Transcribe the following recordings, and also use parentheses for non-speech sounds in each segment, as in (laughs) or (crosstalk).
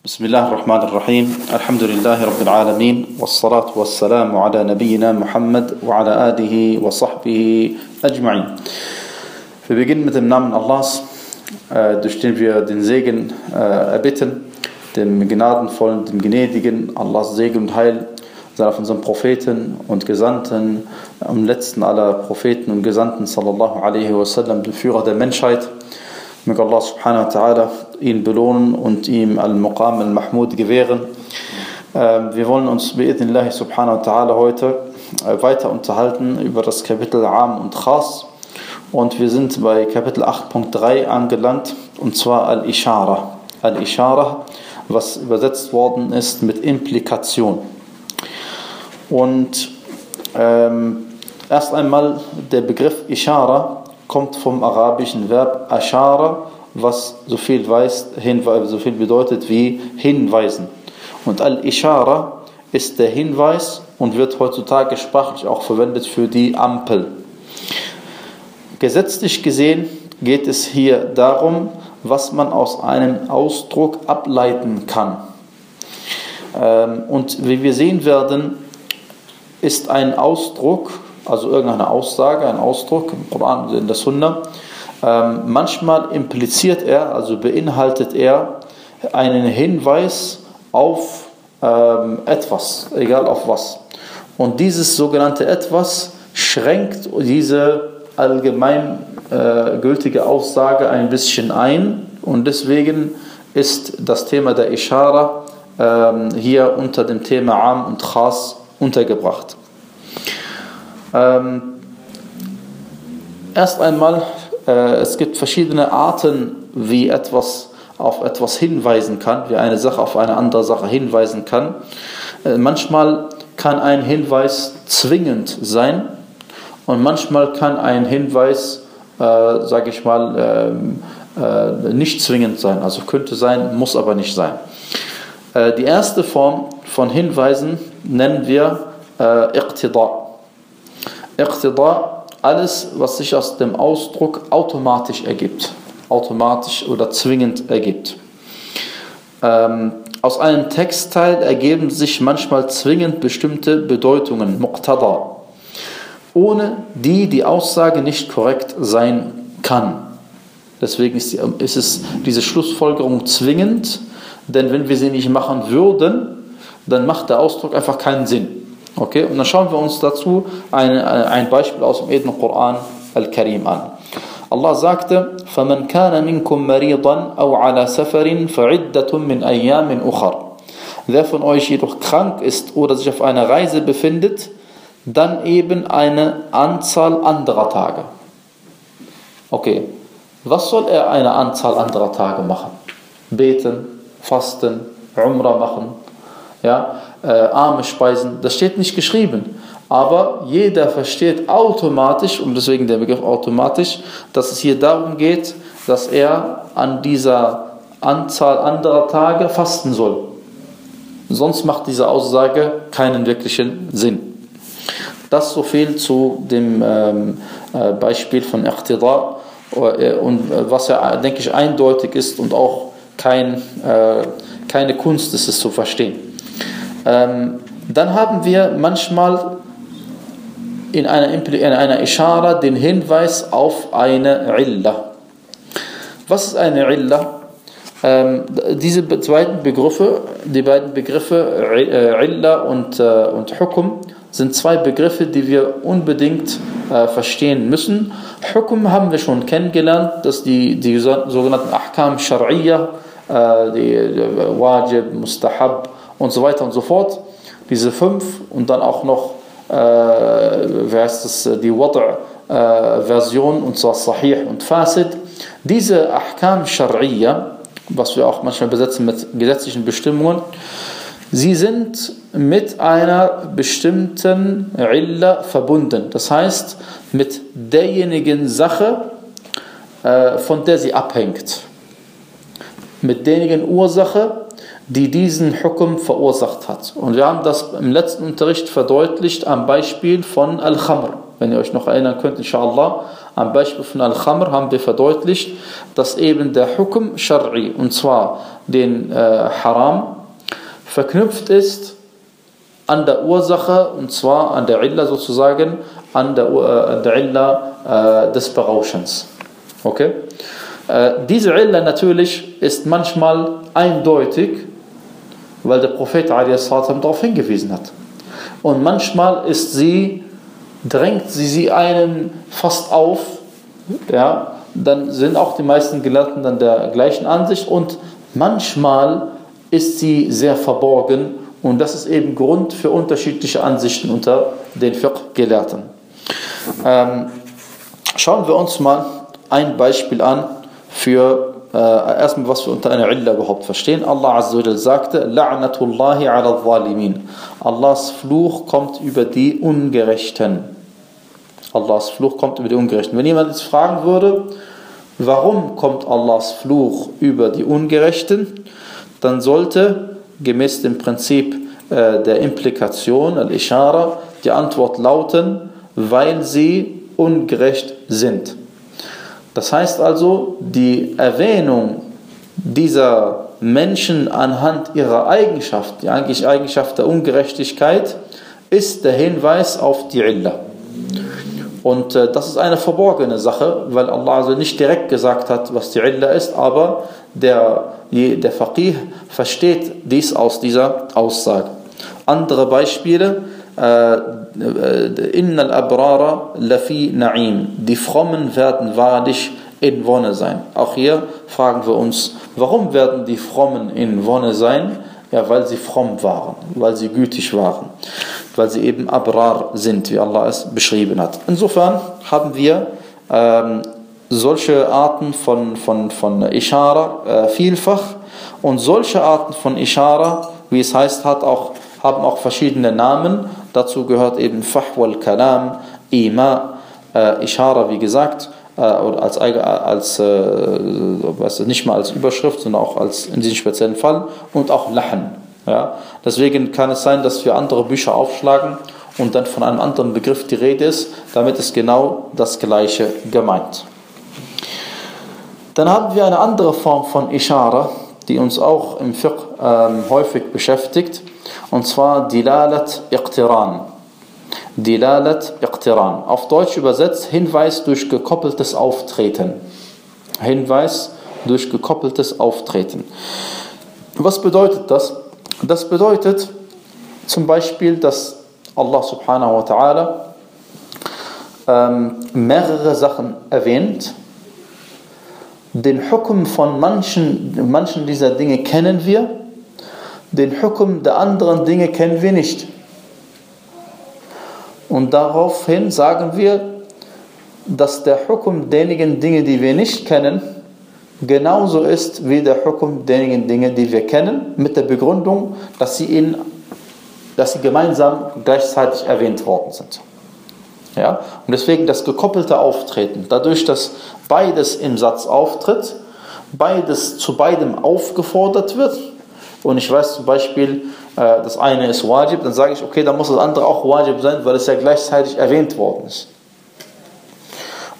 بسم الله الرحمن الرحيم الحمد لله رب العالمين والصلاة والسلام على نبينا Muhammad وعلى آله وصحبه أجمعين Wir beginnen äh, durch den wir den Segen äh, erbitten, dem gnadenvollen, dem gnädigen, Allahs Segen und Heil sei auf unseren Propheten und Gesandten, am letzten aller Propheten und Gesandten, sallallahu alaihi wasallam, dem Führer der Menschheit. Möge Allah subhanahu wa ta'ala ihn belohnen und ihm al-Muqam al-Mahmud gewähren. Ähm, wir wollen uns bi'idnillahi subhanahu wa ta'ala heute äh, weiter unterhalten über das Kapitel Am und Khas. Und wir sind bei Kapitel 8.3 angelangt, und zwar Al-Ishara. Al-Ishara, was übersetzt worden ist mit Implikation. Und ähm, erst einmal der Begriff Ishara kommt vom arabischen Verb Ashara, was so viel, weiß, so viel bedeutet wie hinweisen. Und Al-Ishara ist der Hinweis und wird heutzutage sprachlich auch verwendet für die Ampel. Gesetzlich gesehen geht es hier darum, was man aus einem Ausdruck ableiten kann. Ähm, und wie wir sehen werden, ist ein Ausdruck also irgendeine Aussage, ein Ausdruck im Koran, in der Sunna. Ähm, manchmal impliziert er, also beinhaltet er einen Hinweis auf ähm, etwas, egal auf was. Und dieses sogenannte etwas schränkt diese allgemeingültige äh, Aussage ein bisschen ein und deswegen ist das Thema der Ishara ähm, hier unter dem Thema Am und Khas untergebracht. Ähm, erst einmal, es gibt verschiedene Arten, wie etwas auf etwas hinweisen kann, wie eine Sache auf eine andere Sache hinweisen kann. Äh, manchmal kann ein Hinweis zwingend sein und manchmal kann ein Hinweis, äh, sage ich mal, ähm, äh, nicht zwingend sein. Also könnte sein, muss aber nicht sein. Äh, die erste Form von Hinweisen nennen wir äh, Iqtida. Iqtida, alles, was sich aus dem Ausdruck automatisch ergibt. Automatisch oder zwingend ergibt. Ähm, aus einem Textteil ergeben sich manchmal zwingend bestimmte Bedeutungen, Muqtada, ohne die die Aussage nicht korrekt sein kann. Deswegen ist, die, ist es diese Schlussfolgerung zwingend, denn wenn wir sie nicht machen würden, dann macht der Ausdruck einfach keinen Sinn. Okay, und dann schauen wir uns dazu ein, ein Beispiel aus dem Edlen Koran Al-Karim an. Allah sagte, فَمَنْ كَانَ مِنْكُمْ مَرِيضًا أَوْ عَلَى سَفَرٍ فَعِدَّةٌ مِنْ أَيَّامٍ أُخَرٍ Wer von euch jedoch krank ist oder sich auf einer Reise befindet, dann eben eine Anzahl anderer Tage. Okay, was soll er eine Anzahl anderer Tage machen? Beten, fasten, Umrah machen, ja, äh, arme Speisen, das steht nicht geschrieben. Aber jeder versteht automatisch, und deswegen der Begriff automatisch, dass es hier darum geht, dass er an dieser Anzahl anderer Tage fasten soll. Sonst macht diese Aussage keinen wirklichen Sinn. Das so viel zu dem ähm, äh, Beispiel von Iqtida äh, und äh, was ja, denke ich, eindeutig ist und auch kein, äh, keine Kunst ist, es zu verstehen. Ähm, dann haben wir manchmal in einer, in einer Ishara den Hinweis auf eine Illa. Was ist eine Illa? Ähm, diese beiden Begriffe, die beiden Begriffe äh, Illa und, äh, und Hukum, sind zwei Begriffe, die wir unbedingt äh, verstehen müssen. Hukum haben wir schon kennengelernt, dass die, die sogenannten Ahkam Shar'iyya, äh, die, die Wajib, Mustahab, und so weiter und so fort. Diese fünf und dann auch noch, äh, wie heißt das, die Wad'-Version und zwar Sahih und Fasid. Diese Ahkam Shar'iyya, was wir auch manchmal besetzen mit gesetzlichen Bestimmungen, sie sind mit einer bestimmten Illa verbunden. Das heißt, mit derjenigen Sache, äh, von der sie abhängt. Mit derjenigen Ursache, die diesen Hukum verursacht hat. Und wir haben das im letzten Unterricht verdeutlicht am Beispiel von Al-Khamr. Wenn ihr euch noch erinnern könnt, inshallah, am Beispiel von Al-Khamr haben wir verdeutlicht, dass eben der Hukum Shar'i, und zwar den äh, Haram, verknüpft ist an der Ursache, und zwar an der Illa sozusagen, an der, äh, an der Illa äh, des Berauschens. Okay? Äh, diese Illa natürlich ist manchmal eindeutig, weil der Prophet darauf hingewiesen hat. Und manchmal ist sie, drängt sie, sie einen fast auf, ja, dann sind auch die meisten Gelehrten dann der gleichen Ansicht und manchmal ist sie sehr verborgen und das ist eben Grund für unterschiedliche Ansichten unter den Fiqh-Gelehrten. Ähm, schauen wir uns mal ein Beispiel an für äh, erstmal, was wir unter einer Illa überhaupt verstehen. Allah wa sagte, La'natullahi ala zalimin. Allahs Fluch kommt über die Ungerechten. Allahs Fluch kommt über die Ungerechten. Wenn jemand jetzt fragen würde, warum kommt Allahs Fluch über die Ungerechten, dann sollte gemäß dem Prinzip äh, der Implikation, al-Ishara, die Antwort lauten, weil sie ungerecht sind. Das heißt also, die Erwähnung dieser Menschen anhand ihrer Eigenschaft, die eigentlich Eigenschaft der Ungerechtigkeit, ist der Hinweis auf die Illa. Und äh, das ist eine verborgene Sache, weil Allah also nicht direkt gesagt hat, was die Illa ist, aber der, der Faqih versteht dies aus dieser Aussage. Andere Beispiele, Innal Abrara lafi na'im. Die Frommen werden wahrlich in Wonne sein. Auch hier fragen wir uns, warum werden die Frommen in Wonne sein? Ja, weil sie fromm waren, weil sie gütig waren, weil sie eben Abrar sind, wie Allah es beschrieben hat. Insofern haben wir ähm, solche Arten von, von, von Ishara äh, vielfach und solche Arten von Ishara, wie es heißt, hat auch, haben auch verschiedene Namen Dazu gehört eben Fahwal Kalam, Ima, äh, Ishara, wie gesagt, äh, als, als äh, weißt du, nicht mal als Überschrift, sondern auch als in diesem speziellen Fall und auch Lachen. Ja? Deswegen kann es sein, dass wir andere Bücher aufschlagen und dann von einem anderen Begriff die Rede ist, damit ist genau das gleiche gemeint. Dann haben wir eine andere Form von Ishara, die uns auch im Fiqh ähm, häufig beschäftigt. Und zwar Dilalat Iqtiran. Dilalat Iqtiran. Auf Deutsch übersetzt Hinweis durch gekoppeltes Auftreten. Hinweis durch gekoppeltes Auftreten. Was bedeutet das? Das bedeutet zum Beispiel, dass Allah subhanahu wa ta'ala ähm, mehrere Sachen erwähnt. Den Hukum von manchen, manchen dieser Dinge kennen wir den Hukum der anderen Dinge kennen wir nicht. Und daraufhin sagen wir, dass der Hukum derjenigen Dinge, die wir nicht kennen, genauso ist wie der Hukum derjenigen Dinge, die wir kennen, mit der Begründung, dass sie, in, dass sie gemeinsam gleichzeitig erwähnt worden sind. Ja? Und deswegen das gekoppelte Auftreten, dadurch, dass beides im Satz auftritt, beides zu beidem aufgefordert wird, und ich weiß zum Beispiel, äh, das eine ist Wajib, dann sage ich, okay, dann muss das andere auch Wajib sein, weil es ja gleichzeitig erwähnt worden ist.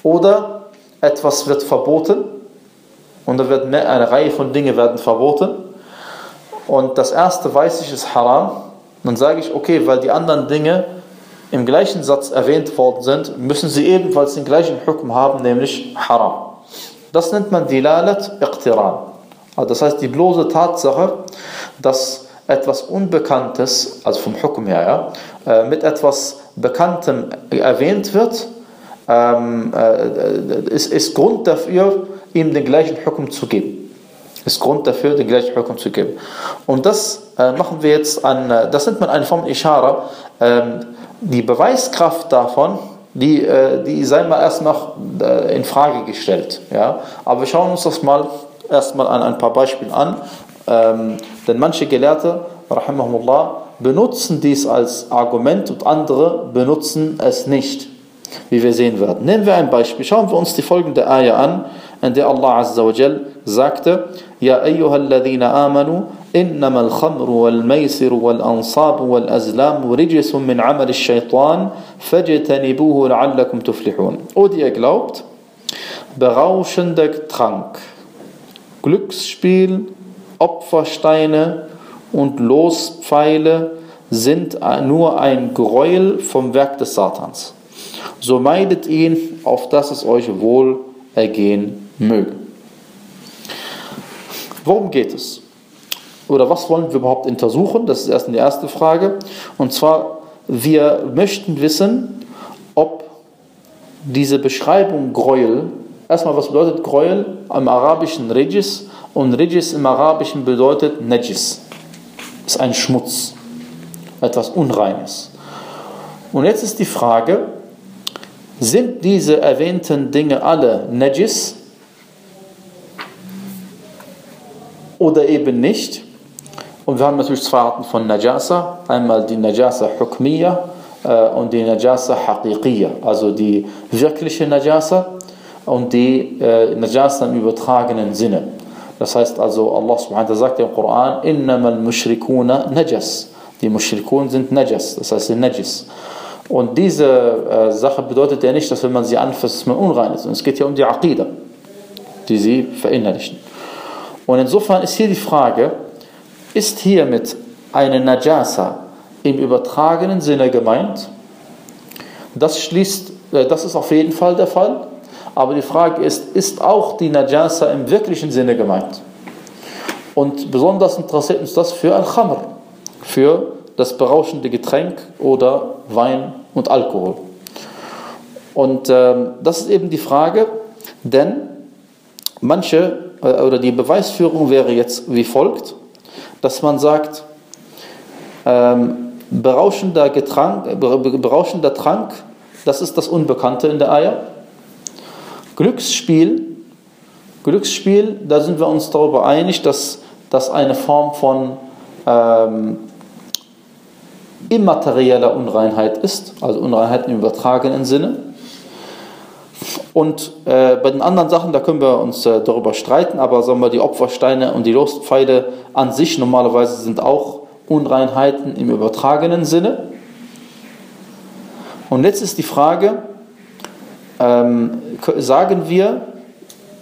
Oder etwas wird verboten und da wird eine Reihe von Dingen werden verboten und das erste weiß ich ist haram, dann sage ich, okay, weil die anderen Dinge im gleichen Satz erwähnt worden sind, müssen sie ebenfalls den gleichen Hukum haben, nämlich haram. Das nennt man Dilalat Iqtiran. Also das heißt, die bloße Tatsache, dass etwas Unbekanntes, also vom Hukum her, ja, äh, mit etwas Bekanntem erwähnt wird, ähm, äh, ist, Grund dafür, ihm den gleichen Hukum zu geben. Ist Grund dafür, den gleichen Hukum zu geben. Und das äh, machen wir jetzt an, das nennt man eine Form Ishara. Ähm, die Beweiskraft davon, die, die sei mal erst noch in Frage gestellt. Ja? Aber wir schauen uns das mal erstmal an ein paar Beispielen an. Ähm, denn manche Gelehrte, rahimahumullah, benutzen dies als Argument und andere benutzen es nicht, wie wir sehen werden. Nehmen wir ein Beispiel. Schauen wir uns die folgende Ayah an, in der Allah Azza wa Jal sagte, Ja ayyuhalladhina amanu, إنما الخمر والميسر والأنصاب والأزلام رجس من عمل الشيطان فاجتنبوه لعلكم تفلحون Und ihr glaubt, berauschender Trank, Glücksspiel, Opfersteine und Lospfeile sind nur ein Gräuel vom Werk des Satans. So meidet ihn, auf dass es euch wohl ergehen möge. Worum geht es? Oder was wollen wir überhaupt untersuchen? Das ist erst die erste Frage. Und zwar, wir möchten wissen, ob diese Beschreibung Gräuel, erstmal was bedeutet Gräuel im arabischen Regis und Regis im arabischen bedeutet Najis. Ist ein Schmutz, etwas Unreines. Und jetzt ist die Frage, sind diese erwähnten Dinge alle Najis oder eben nicht? Und wir haben natürlich zwei Arten von Najasa. Einmal die Najasa Hukmiya äh, und die Najasa Haqiqiyya, also die wirkliche Najasa und die äh, Najasa im übertragenen Sinne. Das heißt also, Allah subhanahu wa sagt im Koran, innamal mushrikuna najas. Die Mushrikun sind Najas, das heißt Najis. Und diese äh, Sache bedeutet ja nicht, dass wenn man sie anfasst, dass man unrein ist. Und es geht ja um die Aqidah, die sie verinnerlichen. Und insofern ist hier die Frage, ist hiermit eine Najasa im übertragenen Sinne gemeint? Das schließt, äh, das ist auf jeden Fall der Fall. Aber die Frage ist, ist auch die Najasa im wirklichen Sinne gemeint? Und besonders interessiert uns das für Al-Khamr, für das berauschende Getränk oder Wein und Alkohol. Und ähm, das ist eben die Frage, denn manche äh, oder die Beweisführung wäre jetzt wie folgt, dass man sagt, ähm, berauschender, Getrank, berauschender Trank, das ist das Unbekannte in der Eier. Glücksspiel, Glücksspiel, da sind wir uns darüber einig, dass das eine Form von ähm, immaterieller Unreinheit ist, also Unreinheit im übertragenen Sinne. Und äh, bei den anderen Sachen, da können wir uns äh, darüber streiten, aber sagen wir, die Opfersteine und die Lostpfeile an sich normalerweise sind auch Unreinheiten im übertragenen Sinne. Und jetzt ist die Frage, ähm, sagen wir,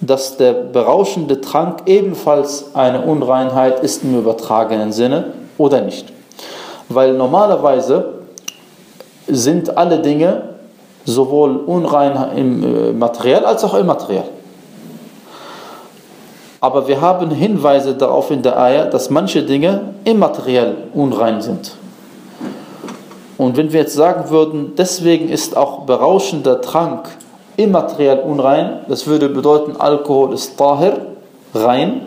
dass der berauschende Trank ebenfalls eine Unreinheit ist im übertragenen Sinne oder nicht? Weil normalerweise sind alle Dinge sowohl unrein im äh, Material als auch immateriell. Aber wir haben Hinweise darauf in der Eier, dass manche Dinge immateriell unrein sind. Und wenn wir jetzt sagen würden, deswegen ist auch berauschender Trank immateriell unrein, das würde bedeuten, Alkohol ist tahir, rein.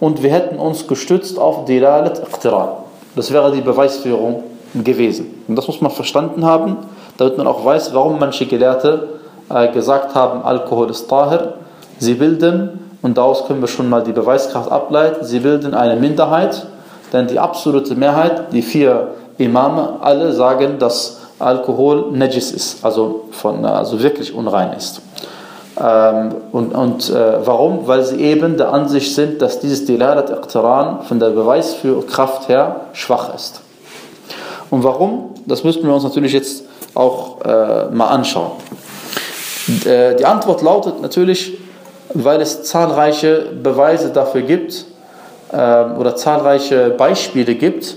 Und wir hätten uns gestützt auf Dilalat Iqtiran. Das wäre die Beweisführung gewesen. Und das muss man verstanden haben, damit man auch weiß, warum manche Gelehrte äh, gesagt haben, Alkohol ist tahir. Sie bilden, und daraus können wir schon mal die Beweiskraft ableiten, sie bilden eine Minderheit, denn die absolute Mehrheit, die vier Imame, alle sagen, dass Alkohol Najis ist, also, von, also wirklich unrein ist. Ähm, und und äh, warum? Weil sie eben der Ansicht sind, dass dieses Dilalat Iqtiran von der Beweiskraft her schwach ist. Und warum? Das müssten wir uns natürlich jetzt auch äh, mal anschauen. Äh, die Antwort lautet natürlich, weil es zahlreiche Beweise dafür gibt ähm, oder zahlreiche Beispiele gibt,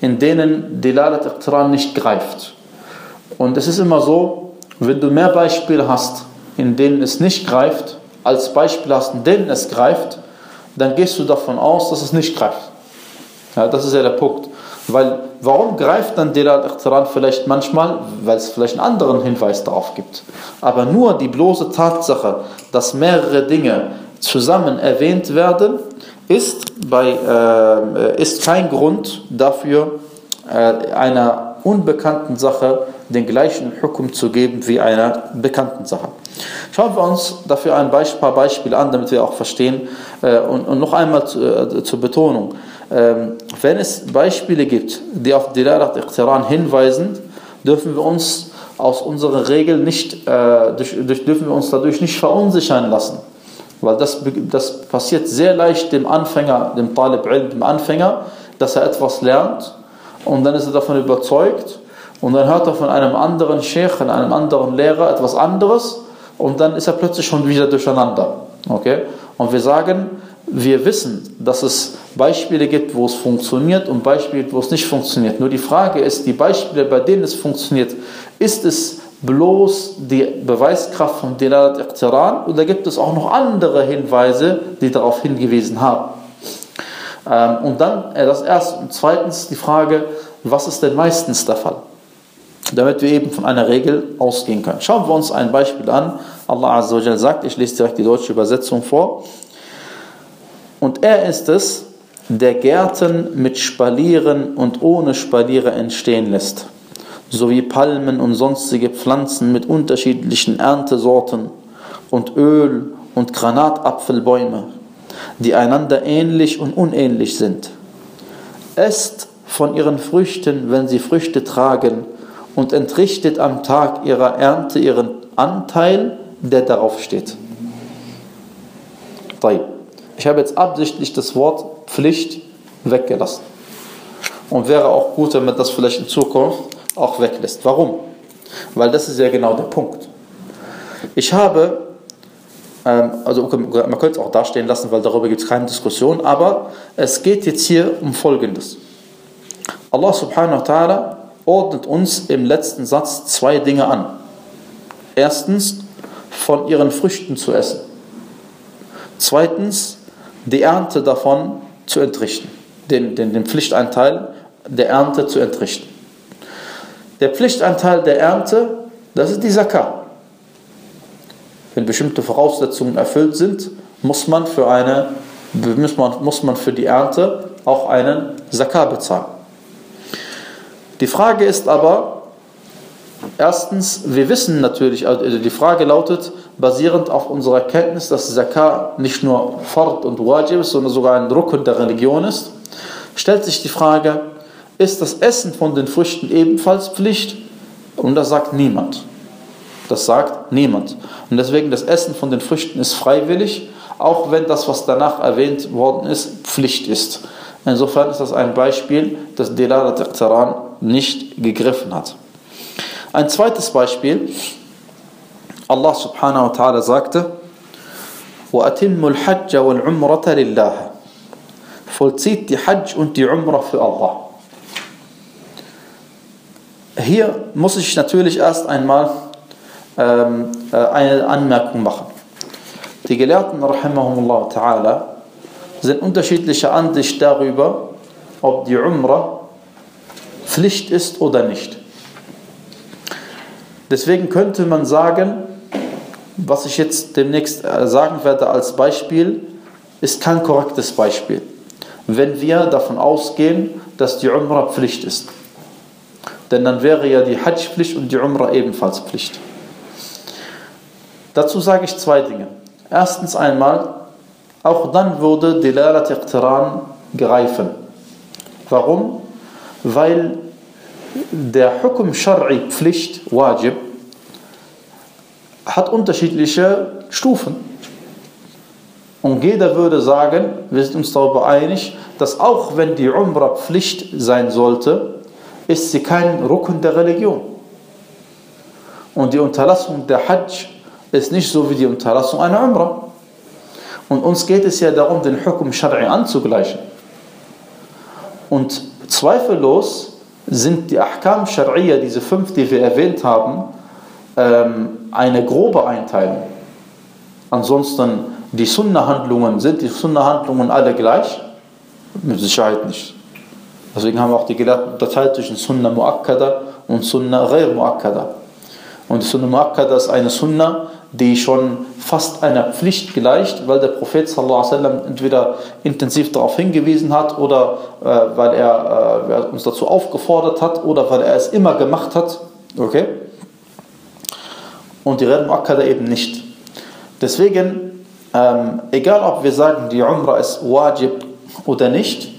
in denen Dilalat Iqtiran nicht greift. Und es ist immer so, wenn du mehr Beispiele hast, in denen es nicht greift, als Beispiel hast, in denen es greift, dann gehst du davon aus, dass es nicht greift. Ja, das ist ja der Punkt. Weil, warum greift dann Delal Iqtiran vielleicht manchmal? Weil es vielleicht einen anderen Hinweis darauf gibt. Aber nur die bloße Tatsache, dass mehrere Dinge zusammen erwähnt werden, ist, bei, äh, ist kein Grund dafür, äh, einer unbekannten Sache den gleichen Hukum zu geben wie einer bekannten Sache. Schauen wir uns dafür ein paar Beispiele an, damit wir auch verstehen. Äh, und noch einmal äh, zur Betonung. Ähm, wenn es Beispiele gibt, die auf Dilalat Iqtiran hinweisen, dürfen wir uns aus unserer Regel nicht, äh, dürfen wir uns dadurch nicht verunsichern lassen. Weil das, das passiert sehr leicht dem Anfänger, dem Talib dem Anfänger, dass er etwas lernt und dann ist er davon überzeugt und dann hört er von einem anderen Sheikh, einem anderen Lehrer etwas anderes und dann ist er plötzlich schon wieder durcheinander. Okay? Und wir sagen, wir wissen, dass es Beispiele gibt, wo es funktioniert und Beispiele, wo es nicht funktioniert. Nur die Frage ist, die Beispiele, bei denen es funktioniert, ist es bloß die Beweiskraft von Dilalat Iqtiran oder gibt es auch noch andere Hinweise, die darauf hingewiesen haben? Ähm, und dann äh, das erste und zweitens die Frage, was ist denn meistens der Fall? Damit wir eben von einer Regel ausgehen können. Schauen wir uns ein Beispiel an. Allah Azza sagt, ich lese direkt die deutsche Übersetzung vor. Und er ist es, der Gärten mit Spalieren und ohne Spaliere entstehen lässt, sowie Palmen und sonstige Pflanzen mit unterschiedlichen Erntesorten und Öl und Granatapfelbäume, die einander ähnlich und unähnlich sind. Esst von ihren Früchten, wenn sie Früchte tragen, und entrichtet am Tag ihrer Ernte ihren Anteil, der darauf steht. Ich habe jetzt absichtlich das Wort Pflicht weggelassen. Und wäre auch gut, wenn man das vielleicht in Zukunft auch weglässt. Warum? Weil das ist ja genau der Punkt. Ich habe, ähm, also man könnte es auch dastehen lassen, weil darüber gibt es keine Diskussion, aber es geht jetzt hier um Folgendes. Allah subhanahu wa ta'ala ordnet uns im letzten Satz zwei Dinge an. Erstens, von ihren Früchten zu essen. Zweitens, die Ernte davon zu entrichten, den, den, den Pflichteinteil der Ernte zu entrichten. Der Pflichteinteil der Ernte, das ist die Zakah. Wenn bestimmte Voraussetzungen erfüllt sind, muss man für, eine, muss man, muss man für die Ernte auch einen Zakah bezahlen. Die Frage ist aber, erstens, wir wissen natürlich, also die Frage lautet, basierend auf unserer Kenntnis, dass Zakah nicht nur Fard und Wajib ist, sondern sogar ein Rukun der Religion ist, stellt sich die Frage, ist das Essen von den Früchten ebenfalls Pflicht? Und das sagt niemand. Das sagt niemand. Und deswegen das Essen von den Früchten ist freiwillig, auch wenn das, was danach erwähnt worden ist, Pflicht ist. Insofern ist das ein Beispiel, dass Delalat Iqtaran nicht gegriffen hat. Ein zweites Beispiel, Allah subhanahu wa ta'ala sagte, وَأَتِمُّ الْحَجَّ وَالْعُمْرَةَ لِلَّهِ Vollzieht die Hajj und die Umrah für Allah. Hier muss ich natürlich erst einmal ähm, äh, eine Anmerkung machen. Die Gelehrten, ta'ala, sind unterschiedlicher Ansicht darüber, ob die Umrah Pflicht ist oder nicht. Deswegen könnte man sagen, was ich jetzt demnächst äh, sagen werde als Beispiel, ist kein korrektes Beispiel. Wenn wir davon ausgehen, dass die Umrah Pflicht ist. Denn dann wäre ja die Hajj Pflicht und die Umrah ebenfalls Pflicht. Dazu sage ich zwei Dinge. Erstens einmal, auch dann würde Dilalat Iqtiran greifen. Warum? Weil der Hukum Shar'i Pflicht, Wajib, hat unterschiedliche Stufen. Und jeder würde sagen, wir sind uns darüber einig, dass auch wenn die Umrah Pflicht sein sollte, ist sie kein Rukun der Religion. Und die Unterlassung der Hajj ist nicht so wie die Unterlassung einer Umrah. Und uns geht es ja darum, den Hukum Shar'i anzugleichen. Und zweifellos sind die Ahkam Shar'iyya, diese fünf, die wir erwähnt haben, ähm, eine grobe Einteilung. Ansonsten die Sunnah-Handlungen, sind die Sunnah-Handlungen alle gleich? Mit Sicherheit nicht. Deswegen haben wir auch die Gelehrten unterteilt zwischen Sunnah Muakkada und Sunnah Ghair Muakkada. Und die Sunnah Muakkada ist eine Sunnah, die schon fast einer Pflicht gleicht, weil der Prophet sallam, entweder intensiv darauf hingewiesen hat oder äh, weil er äh, uns dazu aufgefordert hat oder weil er es immer gemacht hat. Okay? und die Red Muakkada eben nicht. Deswegen, ähm, egal ob wir sagen, die Umrah ist wajib oder nicht,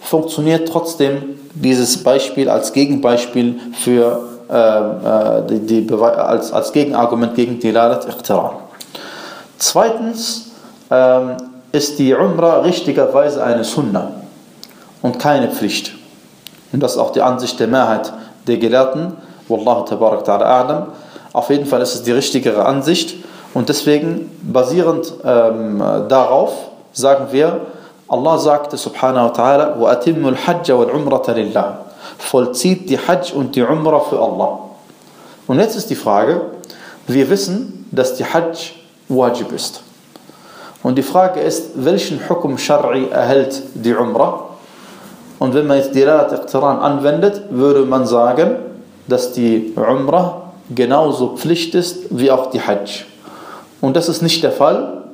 funktioniert trotzdem dieses Beispiel als Gegenbeispiel für äh, äh die, die als, als Gegenargument gegen Dilalat Iqtiran. Zweitens ähm, ist die Umrah richtigerweise eine Sunna und keine Pflicht. Und das ist auch die Ansicht der Mehrheit der Gelehrten. Wallahu tabarak ta'ala a'lam. Auf jeden Fall ist es die richtigere Ansicht. Und deswegen, basierend ähm, darauf, sagen wir, Allah sagte subhanahu wa ta'ala, وَأَتِمُّ الْحَجَّ وَالْعُمْرَةَ لِلَّهِ Vollzieht die Hajj und die Umrah für Allah. Und jetzt ist die Frage, wir wissen, dass die Hajj wajib ist. Und die Frage ist, welchen Hukum Shari erhält die Umrah? Und wenn man jetzt Dilalat Iqtiran anwendet, würde man sagen, dass die Umrah genauso Pflicht ist wie auch die Hajj. Und das ist nicht der Fall.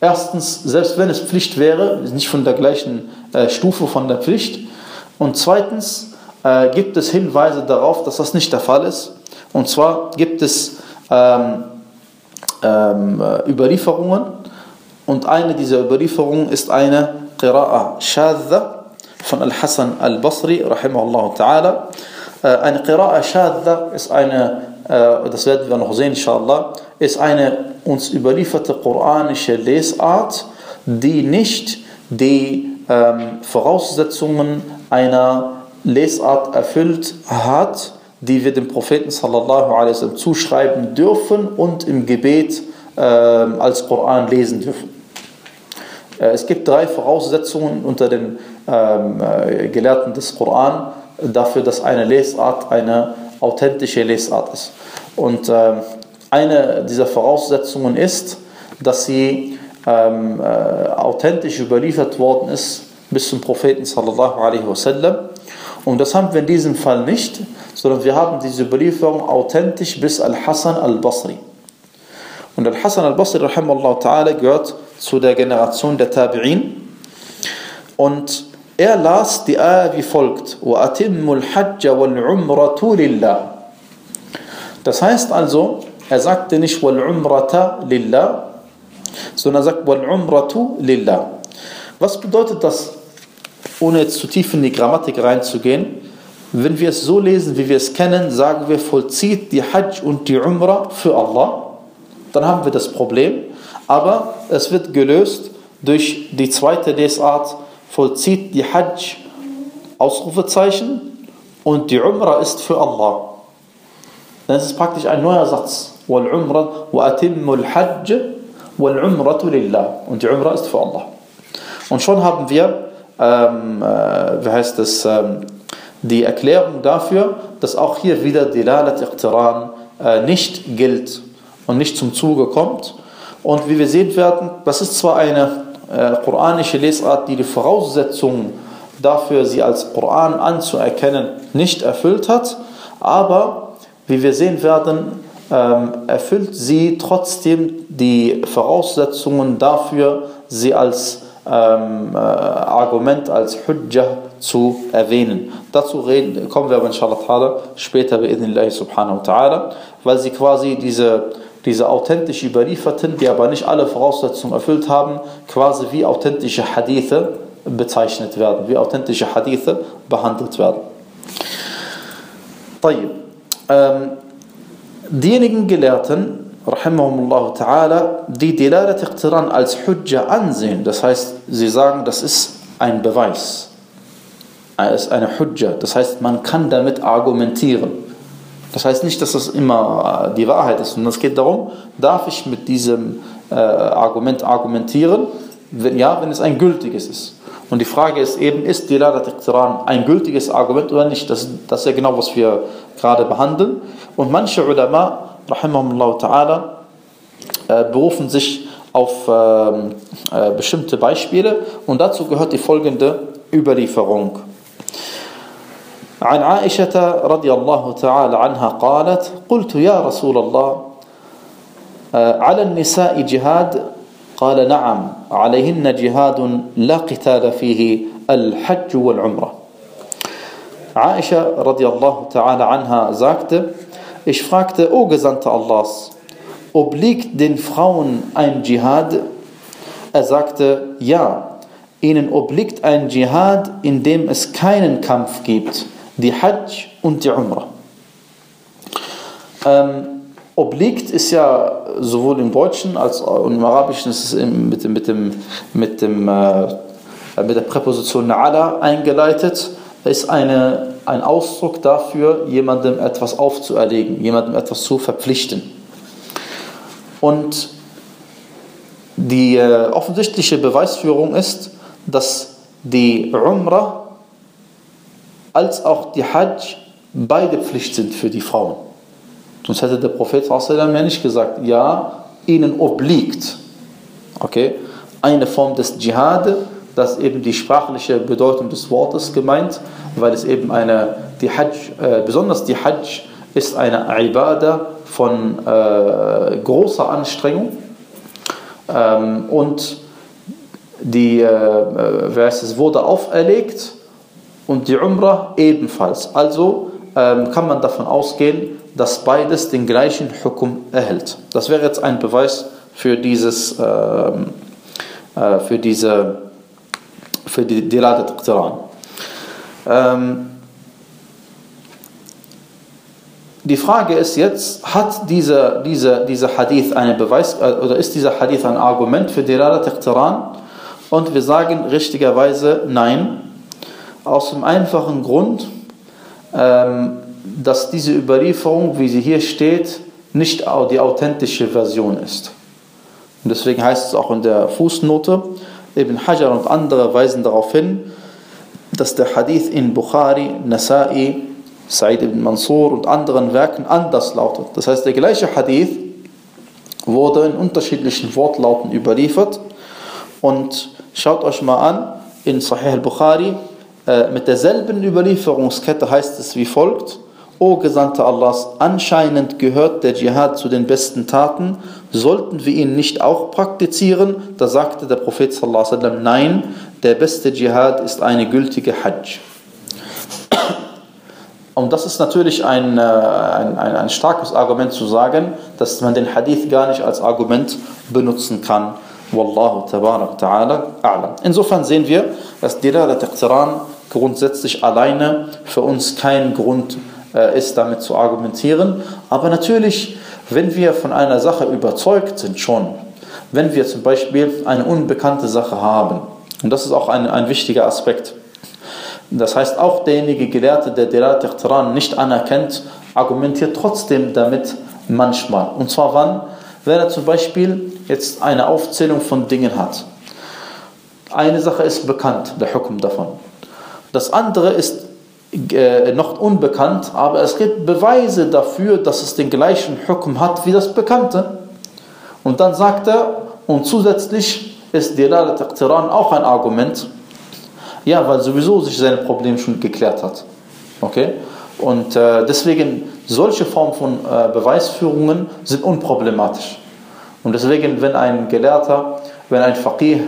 Erstens, selbst wenn es Pflicht wäre, nicht von der gleichen äh, Stufe von der Pflicht. Und zweitens äh, gibt es Hinweise darauf, dass das nicht der Fall ist. Und zwar gibt es ähm, ähm, Überlieferungen und eine dieser Überlieferungen ist eine Qira'a Shadda von Al-Hassan Al-Basri, rahimahullah ta'ala. Äh, eine Qira'a Shadda ist eine, äh, das werden wir noch sehen, inshallah, ist eine uns überlieferte quranische Lesart, die nicht die ähm, Voraussetzungen einer Lesart erfüllt hat, die wir dem Propheten sallallahu alaihi wasallam zuschreiben dürfen und im Gebet äh, als Koran lesen dürfen. Äh, es gibt drei Voraussetzungen unter den ähm, äh, Gelehrten des Koran dafür, dass eine Lesart eine authentische Lesart ist. Und äh, eine dieser Voraussetzungen ist, dass sie ähm, äh, authentisch überliefert worden ist bis zum Propheten sallallahu alaihi wasallam. Und das haben wir in diesem Fall nicht, sondern wir haben diese Überlieferung authentisch bis Al-Hassan al-Basri. Und Al-Hassan al-Basri ta'ala gehört zu der Generation der Tabi'in. Und er las die Ayah wie folgt: وَأَتِمُّ الْحَجَّ وَالْعُمْرَةُ لِلَّهِ Das heißt also, er sagte nicht وَالْعُمْرَةَ لِلَّهِ, sondern er sagt وَالْعُمْرَةُ لِلَّهِ. Was bedeutet das, ohne jetzt zu tief in die Grammatik reinzugehen? Wenn wir es so lesen, wie wir es kennen, sagen wir, vollzieht die Hajj und die Umrah für Allah, dann haben wir das Problem. Aber es wird gelöst durch die zweite Lesart, vollzieht die Hajj, Ausrufezeichen, und die Umrah ist für Allah. Das ist praktisch ein neuer Satz. وَالْعُمْرَةُ وَأَتِمُّ الْحَجِّ وَالْعُمْرَةُ لِلَّهِ Und die Umrah ist für Allah. Und schon haben wir, ähm, äh, wie heißt es, ähm, die Erklärung dafür, dass auch hier wieder Dilalat Iqtiran äh, nicht gilt und nicht zum Zuge kommt. Und wie wir sehen werden, das ist zwar eine äh, koranische Lesart, die die Voraussetzungen dafür, sie als Koran anzuerkennen, nicht erfüllt hat, aber wie wir sehen werden, ähm, erfüllt sie trotzdem die Voraussetzungen dafür, sie als ähm, äh, Argument, als Hujjah zu erwähnen. Dazu reden, kommen wir aber inshallah später bei Idnillahi subhanahu wa ta'ala, weil sie quasi diese diese authentisch überlieferten, die aber nicht alle Voraussetzungen erfüllt haben, quasi wie authentische Hadithe bezeichnet werden, wie authentische Hadithe behandelt werden. Ähm, diejenigen Gelehrten, ta'ala, die Dilalat Iqtiran als Hujja ansehen, das heißt, sie sagen, das ist ein Beweis, es ist eine Hujja, das heißt, man kann damit argumentieren. Das heißt nicht, dass das immer äh, die Wahrheit ist, sondern es geht darum, darf ich mit diesem äh, Argument argumentieren? Wenn, ja, wenn es ein gültiges ist. Und die Frage ist eben, ist Dilalat Iqtiran ein gültiges Argument oder nicht? Das, das ist ja genau, was wir gerade behandeln. Und manche Ulama, äh, berufen sich auf ähm, äh, bestimmte Beispiele und dazu gehört die folgende Überlieferung. عن عائشة رضي الله تعالى عنها قالت قلت يا رسول الله على النساء جهاد قال نعم عليهن جهاد لا قتال فيه الحج والعمرة Aisha radiallahu ta'ala anha sagte, ich fragte, O Gesandter Allahs, obliegt den Frauen ein Dschihad? Er sagte, ja, ihnen obliegt ein Dschihad, in dem es keinen Kampf gibt die Hajj und die Umrah. Ähm, obliegt ist ja sowohl im Deutschen als auch im Arabischen ist es mit dem, mit dem, mit dem äh, mit der Präposition ala eingeleitet, ist eine, ein Ausdruck dafür, jemandem etwas aufzuerlegen, jemandem etwas zu verpflichten. Und die äh, offensichtliche Beweisführung ist, dass die Umrah als auch die Hajj beide Pflicht sind für die Frauen. Sonst hätte der Prophet ja nicht gesagt, ja, ihnen obliegt. Okay? Eine Form des Dschihad, das ist eben die sprachliche Bedeutung des Wortes gemeint, weil es eben eine, die Hajj, äh, besonders die Hajj ist eine Ibadah von äh, großer Anstrengung ähm, und die, äh, äh es wurde auferlegt und die Umrah ebenfalls. Also ähm, kann man davon ausgehen, dass beides den gleichen Hukum erhält. Das wäre jetzt ein Beweis für dieses, ähm, äh, für diese, Diradat Iqtiran. Ähm, die Frage ist jetzt, hat dieser, dieser, dieser Hadith einen Beweis, oder ist dieser Hadith ein Argument für Diradat Iqtiran? Und wir sagen richtigerweise nein, aus dem einfachen Grund, ähm, dass diese Überlieferung, wie sie hier steht, nicht die authentische Version ist. Und deswegen heißt es auch in der Fußnote, Ibn Hajar und andere weisen darauf hin, dass der Hadith in Bukhari, Nasa'i, Sa'id ibn Mansur und anderen Werken anders lautet. Das heißt, der gleiche Hadith wurde in unterschiedlichen Wortlauten überliefert. Und schaut euch mal an, in Sahih al-Bukhari, äh, mit derselben Überlieferungskette heißt es wie folgt. O Gesandter Allahs, anscheinend gehört der Dschihad zu den besten Taten, sollten wir ihn nicht auch praktizieren? Da sagte der Prophet sallallahu alaihi wasallam, nein, der beste Dschihad ist eine gültige Hajj. Und das ist natürlich ein, äh, ein, ein, ein starkes Argument zu sagen, dass man den Hadith gar nicht als Argument benutzen kann. Wallahu tabarak ta'ala a'lam. Insofern sehen wir, dass Diralat Iqtiran grundsätzlich alleine für uns kein Grund äh, ist, damit zu argumentieren. Aber natürlich, wenn wir von einer Sache überzeugt sind, schon, wenn wir zum Beispiel eine unbekannte Sache haben, und das ist auch ein, ein wichtiger Aspekt, das heißt, auch derjenige Gelehrte, der Dirat Iqtiran nicht anerkennt, argumentiert trotzdem damit manchmal. Und zwar wann? Wenn er zum Beispiel jetzt eine Aufzählung von Dingen hat. Eine Sache ist bekannt, der Hukum davon. Das andere ist äh, noch unbekannt, aber es gibt Beweise dafür, dass es den gleichen Hukum hat wie das Bekannte. Und dann sagt er, und zusätzlich ist Dilalat Iqtiran auch ein Argument, ja, weil sowieso sich sein Problem schon geklärt hat. Okay? Und äh, deswegen, solche Formen von äh, Beweisführungen sind unproblematisch. Und deswegen, wenn ein Gelehrter, wenn ein Faqih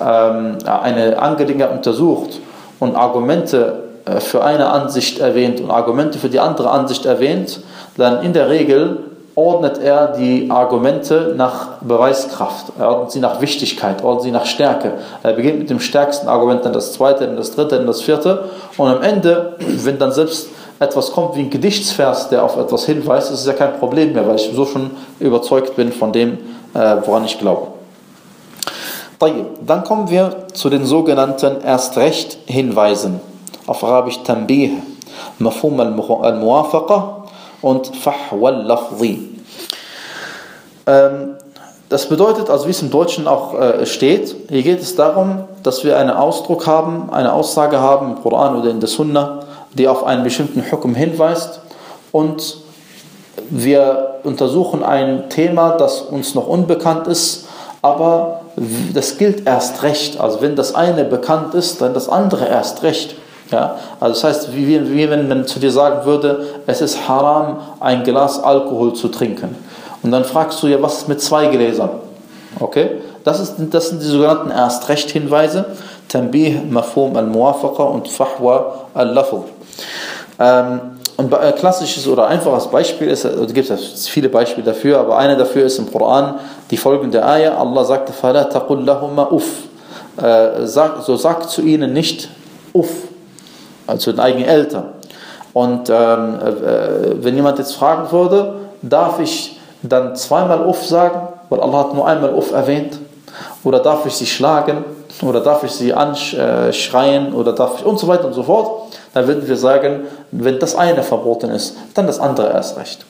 ähm, eine Angelegenheit untersucht und Argumente für eine Ansicht erwähnt und Argumente für die andere Ansicht erwähnt, dann in der Regel ordnet er die Argumente nach Beweiskraft, er ordnet sie nach Wichtigkeit, ordnet sie nach Stärke. Er beginnt mit dem stärksten Argument, dann das zweite, dann das dritte, dann das vierte. Und am Ende, (clears throat) wenn dann selbst etwas kommt wie ein Gedichtsvers, der auf etwas hinweist, ist es ja kein Problem mehr, weil ich so schon überzeugt bin von dem, äh, woran ich glaube. Dann kommen wir zu den sogenannten Erstrecht-Hinweisen. Auf Arabisch Tambih, Mafhum al-Muwafaqa und Fahwa al-Lafzi. Ähm, das bedeutet, also wie es im Deutschen auch äh, steht, hier geht es darum, dass wir einen Ausdruck haben, eine Aussage haben im Koran oder in der Sunna, die auf einen bestimmten Hukum hinweist und wir untersuchen ein Thema, das uns noch unbekannt ist, aber das gilt erst recht. Also wenn das eine bekannt ist, dann das andere erst recht. Ja? Also das heißt, wie, wie wenn man zu dir sagen würde, es ist haram, ein Glas Alkohol zu trinken. Und dann fragst du ja, was ist mit zwei Gläsern? Okay? Das, ist, das sind die sogenannten Erstrecht-Hinweise. Tanbih, Mafhum al-Muwafaqa und Fahwa al-Lafl. Ähm, ein äh, klassisches oder einfaches Beispiel ist, es gibt es viele Beispiele dafür, aber eine dafür ist im Koran die folgende Ayah. Allah sagte, فَلَا تَقُلْ لَهُمَا uff. Äh, so sagt zu ihnen nicht uff, also den eigenen Eltern. Und ähm, äh, wenn jemand jetzt fragen würde, darf ich dann zweimal Uff sagen, weil Allah hat nur einmal Uff erwähnt? Oder darf ich sie schlagen? Oder darf ich sie anschreien? Oder darf ich und so weiter und so fort? Dann würden wir sagen, wenn das eine verboten ist, dann das andere erst recht.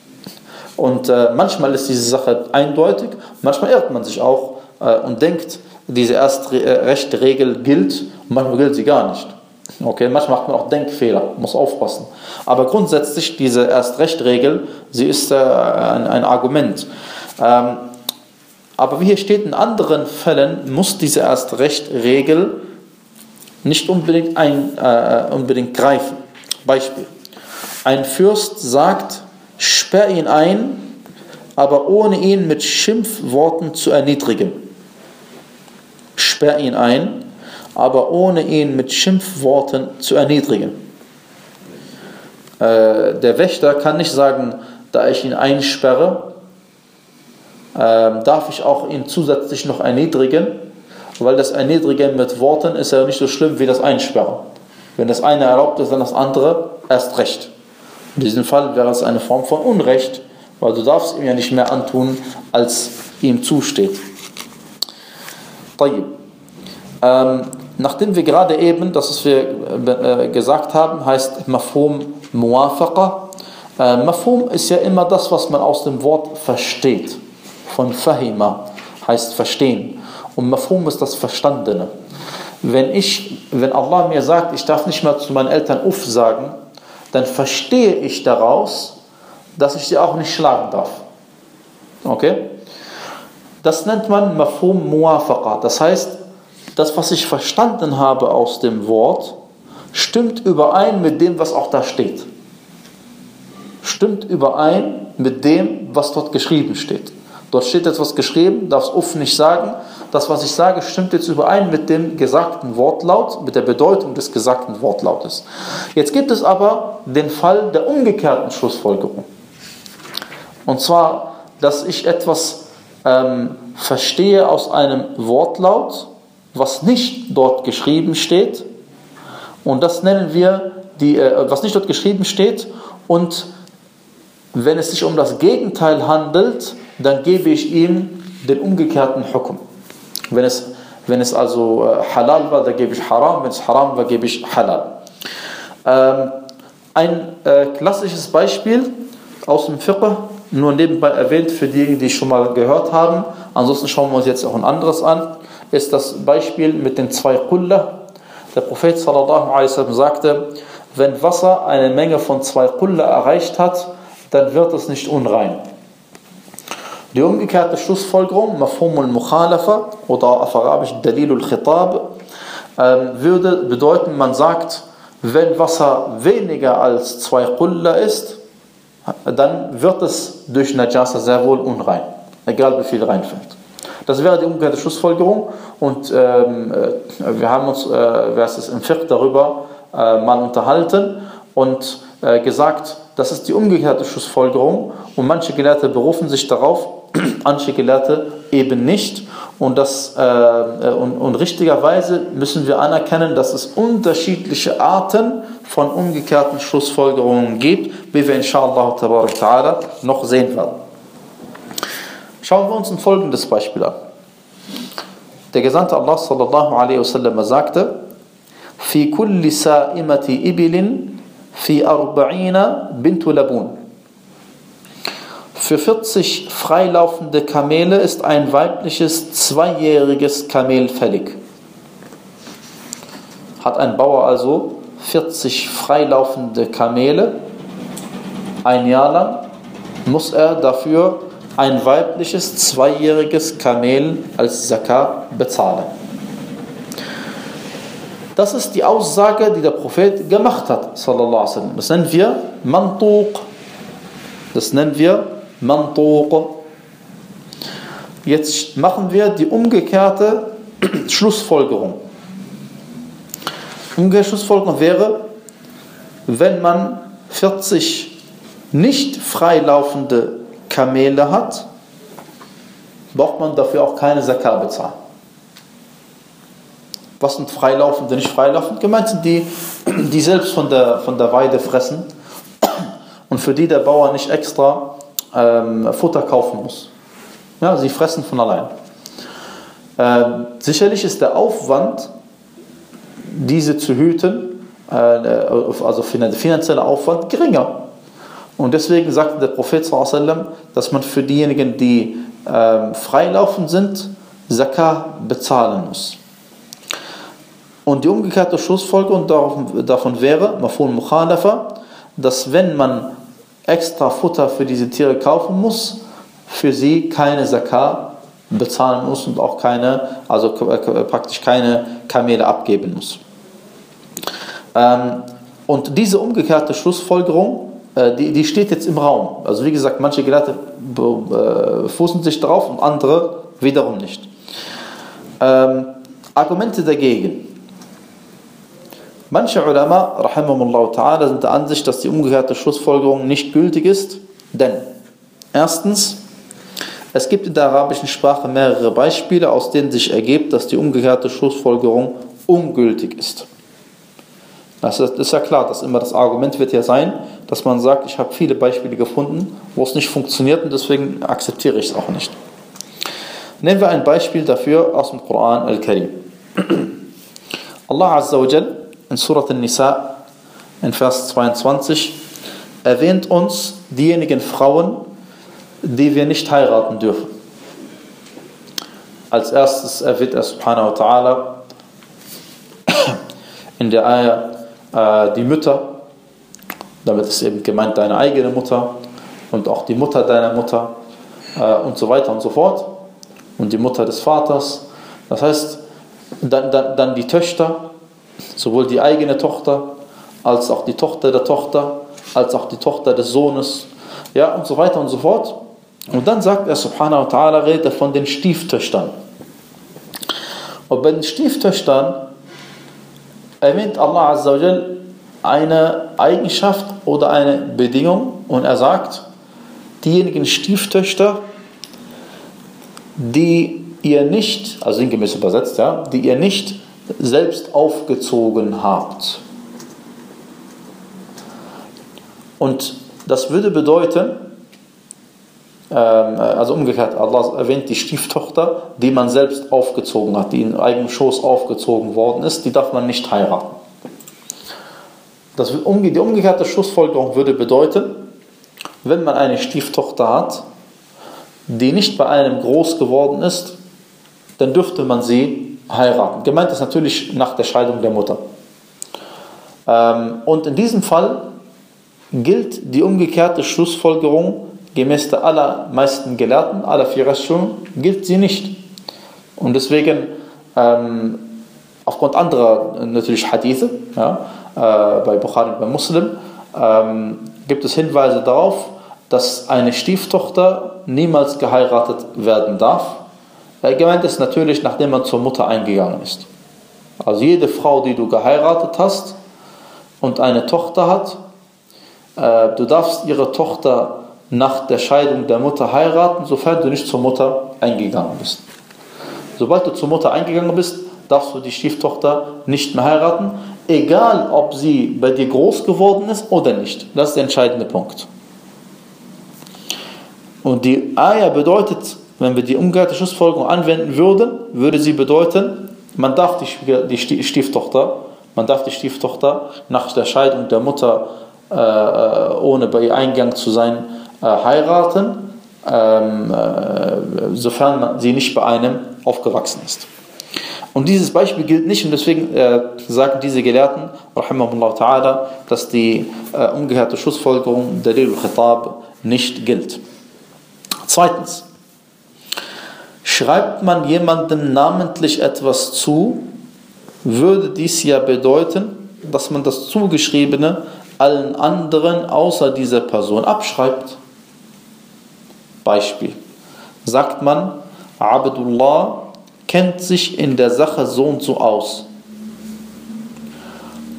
Und äh, manchmal ist diese Sache eindeutig, manchmal irrt man sich auch äh, und denkt, diese erst äh, rechte Regel gilt, manchmal gilt sie gar nicht. Okay, manchmal macht man auch Denkfehler, muss aufpassen. Aber grundsätzlich diese Erst-Recht-Regel, sie ist äh, ein, ein, Argument. Ähm, aber wie hier steht, in anderen Fällen muss diese Erst-Recht-Regel nicht unbedingt, ein, äh, unbedingt greifen. Beispiel. Ein Fürst sagt, sperr ihn ein, aber ohne ihn mit Schimpfworten zu erniedrigen. Sperr ihn ein, aber ohne ihn mit Schimpfworten zu erniedrigen. Äh, der Wächter kann nicht sagen, da ich ihn einsperre, äh, darf ich auch ihn zusätzlich noch erniedrigen, weil das Erniedrigen mit Worten ist ja nicht so schlimm wie das Einsperren. Wenn das eine erlaubt ist, dann das andere erst recht. In diesem Fall wäre es eine Form von Unrecht, weil du darfst ihm ja nicht mehr antun, als ihm zusteht. Ähm, Nachdem wir gerade eben, das was wir äh, gesagt haben, heißt Mafhum Muafaqa. Äh, Mafhum ist ja immer das, was man aus dem Wort versteht. Von Fahima heißt verstehen. Und Mafhum ist das Verstandene. Wenn, ich, wenn Allah mir sagt, ich darf nicht mehr zu meinen Eltern Uff sagen, dann verstehe ich daraus, dass ich sie auch nicht schlagen darf. Okay? Das nennt man Mafhum Muafaqa. Das heißt, das, was ich verstanden habe aus dem Wort, stimmt überein mit dem, was auch da steht. Stimmt überein mit dem, was dort geschrieben steht. Dort steht etwas geschrieben, darf es oft nicht sagen. Das, was ich sage, stimmt jetzt überein mit dem gesagten Wortlaut, mit der Bedeutung des gesagten Wortlautes. Jetzt gibt es aber den Fall der umgekehrten Schlussfolgerung. Und zwar, dass ich etwas ähm, verstehe aus einem Wortlaut was nicht dort geschrieben steht. Und das nennen wir, die, äh, was nicht dort geschrieben steht. Und wenn es sich um das Gegenteil handelt, dann gebe ich ihm den umgekehrten Hukum. Wenn es, wenn es also äh, halal war, dann gebe ich haram. Wenn es haram war, gebe ich halal. Ähm, ein äh, klassisches Beispiel aus dem Fiqh, nur nebenbei erwähnt für diejenigen, die schon mal gehört haben. Ansonsten schauen wir uns jetzt auch ein anderes an ist das Beispiel mit den zwei Qullah. Der Prophet sallallahu alaihi wasallam sagte, wenn Wasser eine Menge von zwei Qullah erreicht hat, dann wird es nicht unrein. Die umgekehrte Schlussfolgerung, Mafhumul Mukhalafa oder auf Arabisch Dalilul Khitab, ähm, würde bedeuten, man sagt, wenn Wasser weniger als zwei Qullah ist, dann wird es durch Najasa sehr wohl unrein, egal wie viel reinfällt. Das wäre die umgekehrte Schlussfolgerung und ähm, äh, wir haben uns, äh, wer ist es, im Fiqh darüber äh, mal unterhalten und äh, gesagt, das ist die umgekehrte Schlussfolgerung und manche Gelehrte berufen sich darauf, (clears throat) manche Gelehrte eben nicht. Und, das, äh, äh, und, und richtigerweise müssen wir anerkennen, dass es unterschiedliche Arten von umgekehrten Schlussfolgerungen gibt, wie wir inshallah noch sehen werden. Schauen wir uns ein folgendes Beispiel an. Der Gesandte Allah sallallahu alaihi wasallam sagte: "Fi kulli sa'imati ibilin fi arba'ina bintu labun." Für 40 freilaufende Kamele ist ein weibliches zweijähriges Kamel fällig. Hat ein Bauer also 40 freilaufende Kamele ein Jahr lang, muss er dafür ein weibliches zweijähriges Kamel als Zakat bezahlen. Das ist die Aussage, die der Prophet gemacht hat. Das nennen wir Mantuq. Das nennen wir Mantuq. Jetzt machen wir die umgekehrte (clears throat) Schlussfolgerung. Umgekehrte Schlussfolgerung wäre, wenn man 40 nicht freilaufende Kamele hat, braucht man dafür auch keine Zakah bezahlen. Was sind freilaufende, nicht freilaufend? Gemeint sind die, die selbst von der, von der Weide fressen und für die der Bauer nicht extra ähm, Futter kaufen muss. Ja, sie fressen von allein. Ähm, sicherlich ist der Aufwand, diese zu hüten, äh, also finanzieller Aufwand, geringer. Und deswegen sagte der Prophet, dass man für diejenigen, die äh, freilaufend sind, Zakah bezahlen muss. Und die umgekehrte Schlussfolgerung davon wäre, Mafun Mukhalafa, dass wenn man extra Futter für diese Tiere kaufen muss, für sie keine Zakah bezahlen muss und auch keine, also praktisch keine Kamele abgeben muss. Ähm, und diese umgekehrte Schlussfolgerung, äh, die, die steht jetzt im Raum. Also wie gesagt, manche Gelehrte äh, fußen sich darauf und andere wiederum nicht. Ähm, Argumente dagegen. Manche Ulama, rahimahumullah ta'ala, sind der Ansicht, dass die umgekehrte Schlussfolgerung nicht gültig ist, denn erstens, es gibt in der arabischen Sprache mehrere Beispiele, aus denen sich ergibt, dass die umgekehrte Schlussfolgerung ungültig ist. Das ist ja klar, dass immer das Argument wird ja sein, dass man sagt, ich habe viele Beispiele gefunden, wo es nicht funktioniert und deswegen akzeptiere ich es auch nicht. Nehmen wir ein Beispiel dafür aus dem Koran al-Karim. (clears throat) Allah Azza wa Jal in Surat al-Nisa in Vers 22 erwähnt uns diejenigen Frauen, die wir nicht heiraten dürfen. Als erstes erwähnt er subhanahu wa ta'ala in der Ayah äh, die Mütter, damit ist eben gemeint deine eigene Mutter und auch die Mutter deiner Mutter äh, und so weiter und so fort und die Mutter des Vaters. Das heißt, dann, dann, dann die Töchter, sowohl die eigene Tochter als auch die Tochter der Tochter, als auch die Tochter des Sohnes, ja und so weiter und so fort. Und dann sagt er subhanahu wa ta'ala, redet von den Stieftöchtern. Und bei den Stieftöchtern erwähnt Allah Azza wa eine Eigenschaft oder eine Bedingung und er sagt, diejenigen Stieftöchter, die ihr nicht, also sinngemäß übersetzt, ja, die ihr nicht selbst aufgezogen habt. Und das würde bedeuten, also umgekehrt, Allah erwähnt die Stieftochter, die man selbst aufgezogen hat, die in eigenem Schoß aufgezogen worden ist, die darf man nicht heiraten. Das, die umgekehrte Schlussfolgerung würde bedeuten, wenn man eine Stieftochter hat, die nicht bei einem groß geworden ist, dann dürfte man sie heiraten. Gemeint ist natürlich nach der Scheidung der Mutter. Ähm, und in diesem Fall gilt die umgekehrte Schlussfolgerung gemäß der allermeisten Gelehrten, aller vier gilt sie nicht. Und deswegen, ähm, aufgrund anderer natürlich Hadithe, ja, äh, bei Bukhari und bei Muslim, ähm, gibt es Hinweise darauf, dass eine Stieftochter niemals geheiratet werden darf. Äh, gemeint ist natürlich, nachdem man zur Mutter eingegangen ist. Also jede Frau, die du geheiratet hast und eine Tochter hat, äh, du darfst ihre Tochter nach der Scheidung der Mutter heiraten, sofern du nicht zur Mutter eingegangen bist. Sobald du zur Mutter eingegangen bist, darfst du die Stieftochter nicht mehr heiraten, egal ob sie bei dir groß geworden ist oder nicht. Das ist der entscheidende Punkt. Und die Ayah bedeutet, wenn wir die umgekehrte Schlussfolgerung anwenden würden, würde sie bedeuten, man darf die, Stieftochter, man darf die Stieftochter nach der Scheidung der Mutter, äh, äh ohne bei ihr Eingang zu sein, heiraten, ähm, äh, sofern sie nicht bei einem aufgewachsen ist. Und dieses Beispiel gilt nicht und deswegen äh, sagen diese Gelehrten, ta'ala, dass die äh, umgekehrte Schlussfolgerung der al-Khitab nicht gilt. Zweitens, schreibt man jemandem namentlich etwas zu, würde dies ja bedeuten, dass man das Zugeschriebene allen anderen außer dieser Person abschreibt. Beispiel. Sagt man, Abdullah kennt sich in der Sache so und so aus.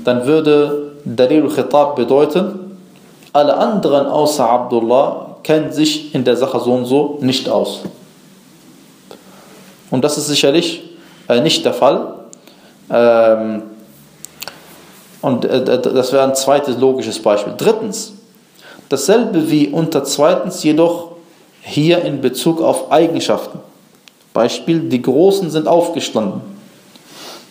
Dann würde Dalil Khitab bedeuten, alle anderen außer Abdullah kennen sich in der Sache so und so nicht aus. Und das ist sicherlich äh, nicht der Fall. Ähm, und äh, das wäre ein zweites logisches Beispiel. Drittens, Dasselbe wie unter zweitens jedoch hier in Bezug auf Eigenschaften. Beispiel, die Großen sind aufgestanden.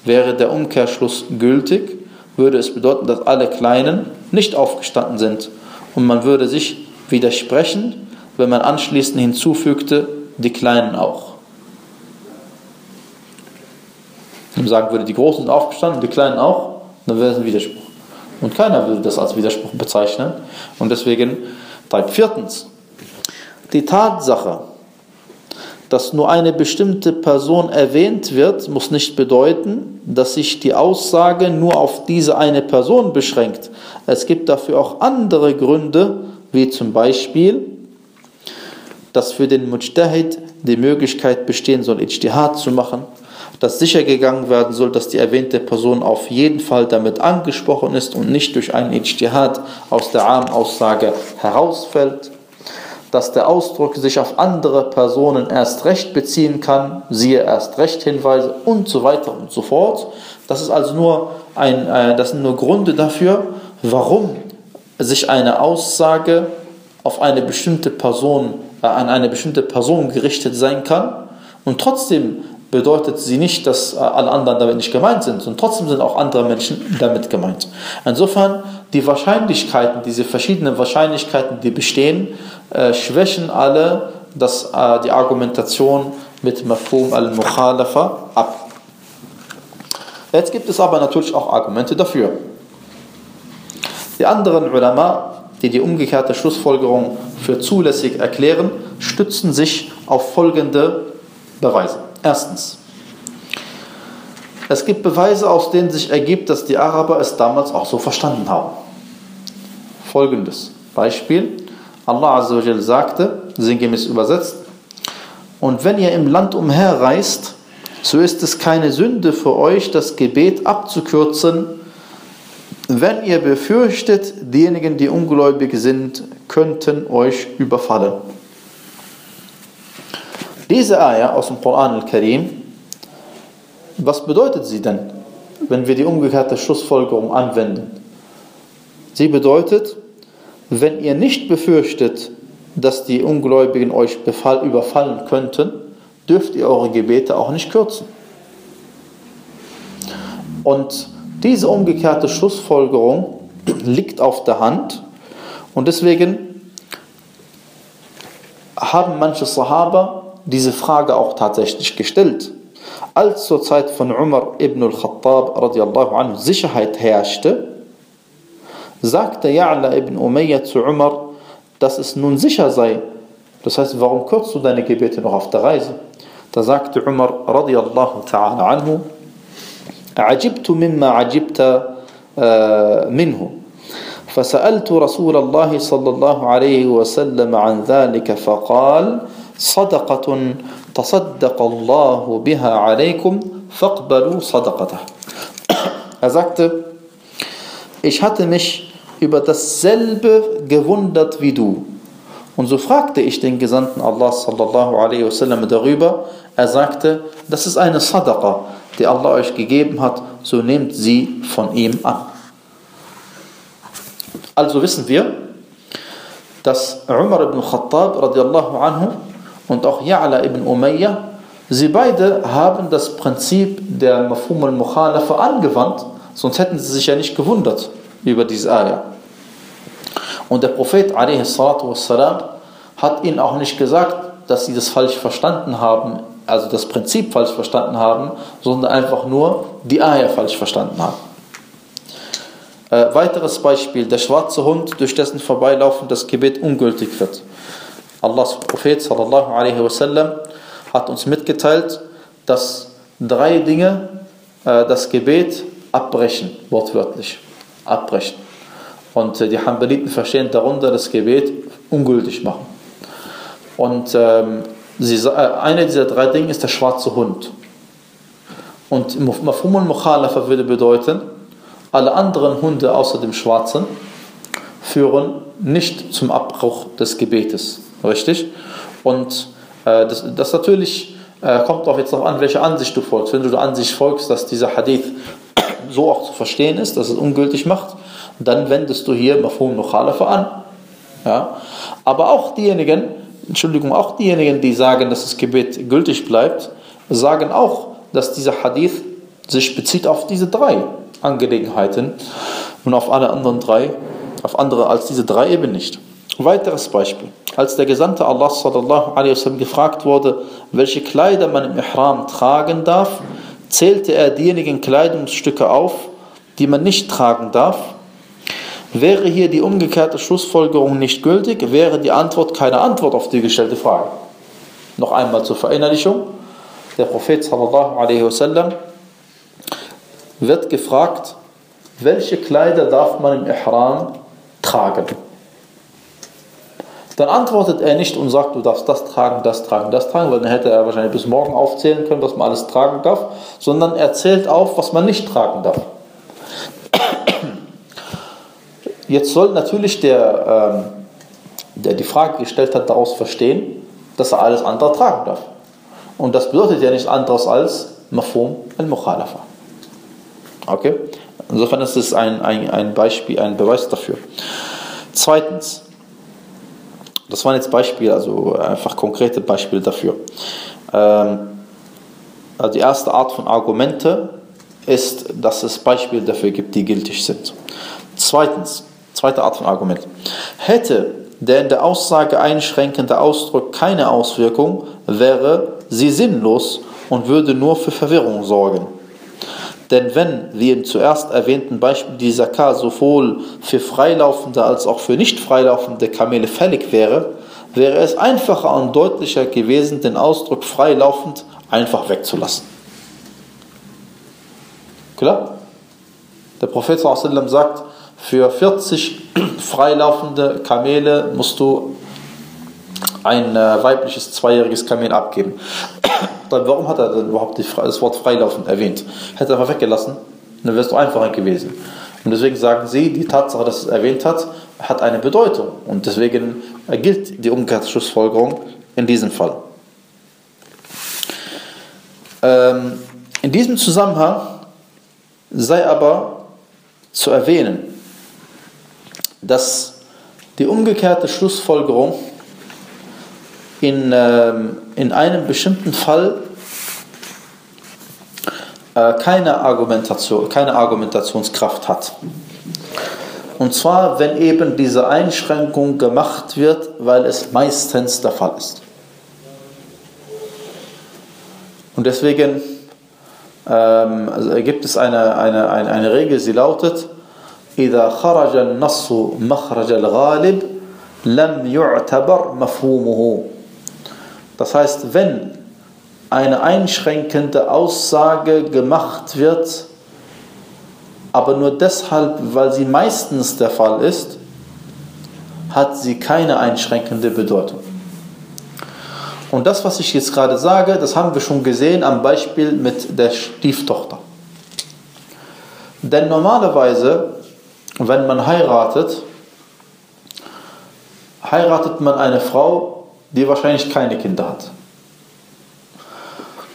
Wäre der Umkehrschluss gültig, würde es bedeuten, dass alle Kleinen nicht aufgestanden sind. Und man würde sich widersprechen, wenn man anschließend hinzufügte, die Kleinen auch. Wenn man sagen würde, die Großen sind aufgestanden, die Kleinen auch, dann wäre es ein Widerspruch. Und keiner würde das als Widerspruch bezeichnen. Und deswegen, viertens, die Tatsache, dass nur eine bestimmte Person erwähnt wird, muss nicht bedeuten, dass sich die Aussage nur auf diese eine Person beschränkt. Es gibt dafür auch andere Gründe, wie zum Beispiel, dass für den Mujtahid die Möglichkeit bestehen soll, Ijtihad zu machen, dass sicher gegangen werden soll, dass die erwähnte Person auf jeden Fall damit angesprochen ist und nicht durch einen Ijtihad aus der Armaussage herausfällt dass der Ausdruck sich auf andere Personen erst recht beziehen kann, siehe erst recht Hinweise und so weiter und so fort. Das ist also nur ein, äh, das sind nur Gründe dafür, warum sich eine Aussage auf eine bestimmte Person, äh, an eine bestimmte Person gerichtet sein kann und trotzdem bedeutet sie nicht, dass äh, alle anderen damit nicht gemeint sind, und trotzdem sind auch andere Menschen damit gemeint. Insofern, die Wahrscheinlichkeiten, diese verschiedenen Wahrscheinlichkeiten, die bestehen, äh, schwächen alle das, äh, die Argumentation mit Mafhum al-Mukhalafa ab. Jetzt gibt es aber natürlich auch Argumente dafür. Die anderen Ulama, die die umgekehrte Schlussfolgerung für zulässig erklären, stützen sich auf folgende Beweise. Erstens, es gibt Beweise, aus denen sich ergibt, dass die Araber es damals auch so verstanden haben. Folgendes Beispiel. Allah Azzawajal sagte, sinngemäß übersetzt, und wenn ihr im Land umherreist, so ist es keine Sünde für euch, das Gebet abzukürzen, wenn ihr befürchtet, diejenigen, die ungläubig sind, könnten euch überfallen. Diese Ayah aus dem Koran al-Karim, was bedeutet sie denn, wenn wir die umgekehrte Schlussfolgerung anwenden? Sie bedeutet, wenn ihr nicht befürchtet, dass die Ungläubigen euch befall, überfallen könnten, dürft ihr eure Gebete auch nicht kürzen. Und diese umgekehrte Schlussfolgerung (clears throat) liegt auf der Hand und deswegen haben manche Sahaba diese Frage auch tatsächlich gestellt. Als zur Zeit von Umar ibn al-Khattab radiallahu anhu Sicherheit herrschte, sagte Ya'la ibn Umayyah zu Umar, dass es nun sicher sei. Das heißt, warum kürzt du deine Gebete noch auf der Reise? Da sagte Umar radiallahu ta'ala anhu, عجبت مما عجبت منه فسألت رسول الله صلى الله عليه وسلم عن ذلك فقال صدقة تصدق الله بها عليكم فاقبلوا صدقته Er sagte, ich hatte mich über dasselbe gewundert wie du. Und so fragte ich den Gesandten Allah sallallahu alaihi wasallam darüber. Er sagte, das ist eine Sadaqa, die Allah euch gegeben hat, so nehmt sie von ihm an. Also wissen wir, dass Umar ibn Khattab radiallahu anhu und auch Ya'la ibn Umayyah, sie beide haben das Prinzip der Mafhum al-Mukhalafa angewandt, sonst hätten sie sich ja nicht gewundert über diese Ayah. Und der Prophet wassalam, hat ihnen auch nicht gesagt, dass sie das falsch verstanden haben, also das Prinzip falsch verstanden haben, sondern einfach nur die Ayah falsch verstanden haben. Äh, weiteres Beispiel, der schwarze Hund, durch dessen Vorbeilaufen das Gebet ungültig wird. Allahs Prophet sallallahu hat uns mitgeteilt, dass drei Dinge äh, das Gebet abbrechen, wortwörtlich abbrechen. Und äh, die Hanbaliten verstehen darunter das Gebet ungültig machen. Und ähm, sie, äh, eine dieser drei Dinge ist der schwarze Hund. Und Mafhumul Mukhalafa würde bedeuten, alle anderen Hunde außer dem schwarzen führen nicht zum Abbruch des Gebetes. Richtig? Und äh, das, das natürlich äh, kommt auch jetzt noch an, welche Ansicht du folgst. Wenn du der Ansicht folgst, dass dieser Hadith so auch zu verstehen ist, dass es ungültig macht, dann wendest du hier Mafhum Mukhalafa an. Ja? Aber auch diejenigen, Entschuldigung, auch diejenigen, die sagen, dass das Gebet gültig bleibt, sagen auch, dass dieser Hadith sich bezieht auf diese drei Angelegenheiten und auf alle anderen drei, auf andere als diese drei eben nicht. Weiteres Beispiel. Als der Gesandte Allah sallallahu alaihi wasallam gefragt wurde, welche Kleider man im Ihram tragen darf, zählte er diejenigen Kleidungsstücke auf, die man nicht tragen darf. Wäre hier die umgekehrte Schlussfolgerung nicht gültig, wäre die Antwort keine Antwort auf die gestellte Frage. Noch einmal zur Verinnerlichung. Der Prophet sallallahu alaihi wasallam wird gefragt, welche Kleider darf man im Ihram tragen? Dann antwortet er nicht und sagt, du darfst das tragen, das tragen, das tragen, weil dann hätte er wahrscheinlich bis morgen aufzählen können, was man alles tragen darf, sondern er zählt auf, was man nicht tragen darf. Jetzt soll natürlich der, ähm, der die Frage gestellt hat, daraus verstehen, dass er alles andere tragen darf. Und das bedeutet ja nichts anderes als Mafum al-Mukhalafa. Okay? Insofern ist es ein, ein, ein Beispiel, ein Beweis dafür. Zweitens, das waren jetzt Beispiele, also einfach konkrete Beispiele dafür. Ähm, also die erste Art von Argumente ist, dass es Beispiele dafür gibt, die gültig sind. Zweitens, zweite Art von Argument. Hätte der in der Aussage einschränkende Ausdruck keine Auswirkung, wäre sie sinnlos und würde nur für Verwirrung sorgen. Denn wenn, wie im zuerst erwähnten Beispiel, die Zakah sowohl für freilaufende als auch für nicht freilaufende Kamele fällig wäre, wäre es einfacher und deutlicher gewesen, den Ausdruck freilaufend einfach wegzulassen. Klar? Der Prophet sagt, für 40 (clears throat) freilaufende Kamele musst du ein äh, weibliches zweijähriges Kamel abgeben. (coughs) Dann warum hat er denn überhaupt das Wort freilaufend erwähnt? Hätte er einfach weggelassen, dann wäre es doch einfacher gewesen. Und deswegen sagen sie, die Tatsache, dass es erwähnt hat, hat eine Bedeutung. Und deswegen gilt die umgekehrte Schlussfolgerung in diesem Fall. Ähm, in diesem Zusammenhang sei aber zu erwähnen, dass die umgekehrte Schlussfolgerung in, ähm, in einem bestimmten Fall äh, keine, Argumentation, keine Argumentationskraft hat. Und zwar, wenn eben diese Einschränkung gemacht wird, weil es meistens der Fall ist. Und deswegen ähm, also gibt es eine, eine, eine, eine Regel, sie lautet, إذا خرج النص مخرج الغالب لم يعتبر مفهومه das heißt, wenn eine einschränkende Aussage gemacht wird, aber nur deshalb, weil sie meistens der Fall ist, hat sie keine einschränkende Bedeutung. Und das, was ich jetzt gerade sage, das haben wir schon gesehen am Beispiel mit der Stieftochter. Denn normalerweise, wenn man heiratet, heiratet man eine Frau, die wahrscheinlich keine Kinder hat.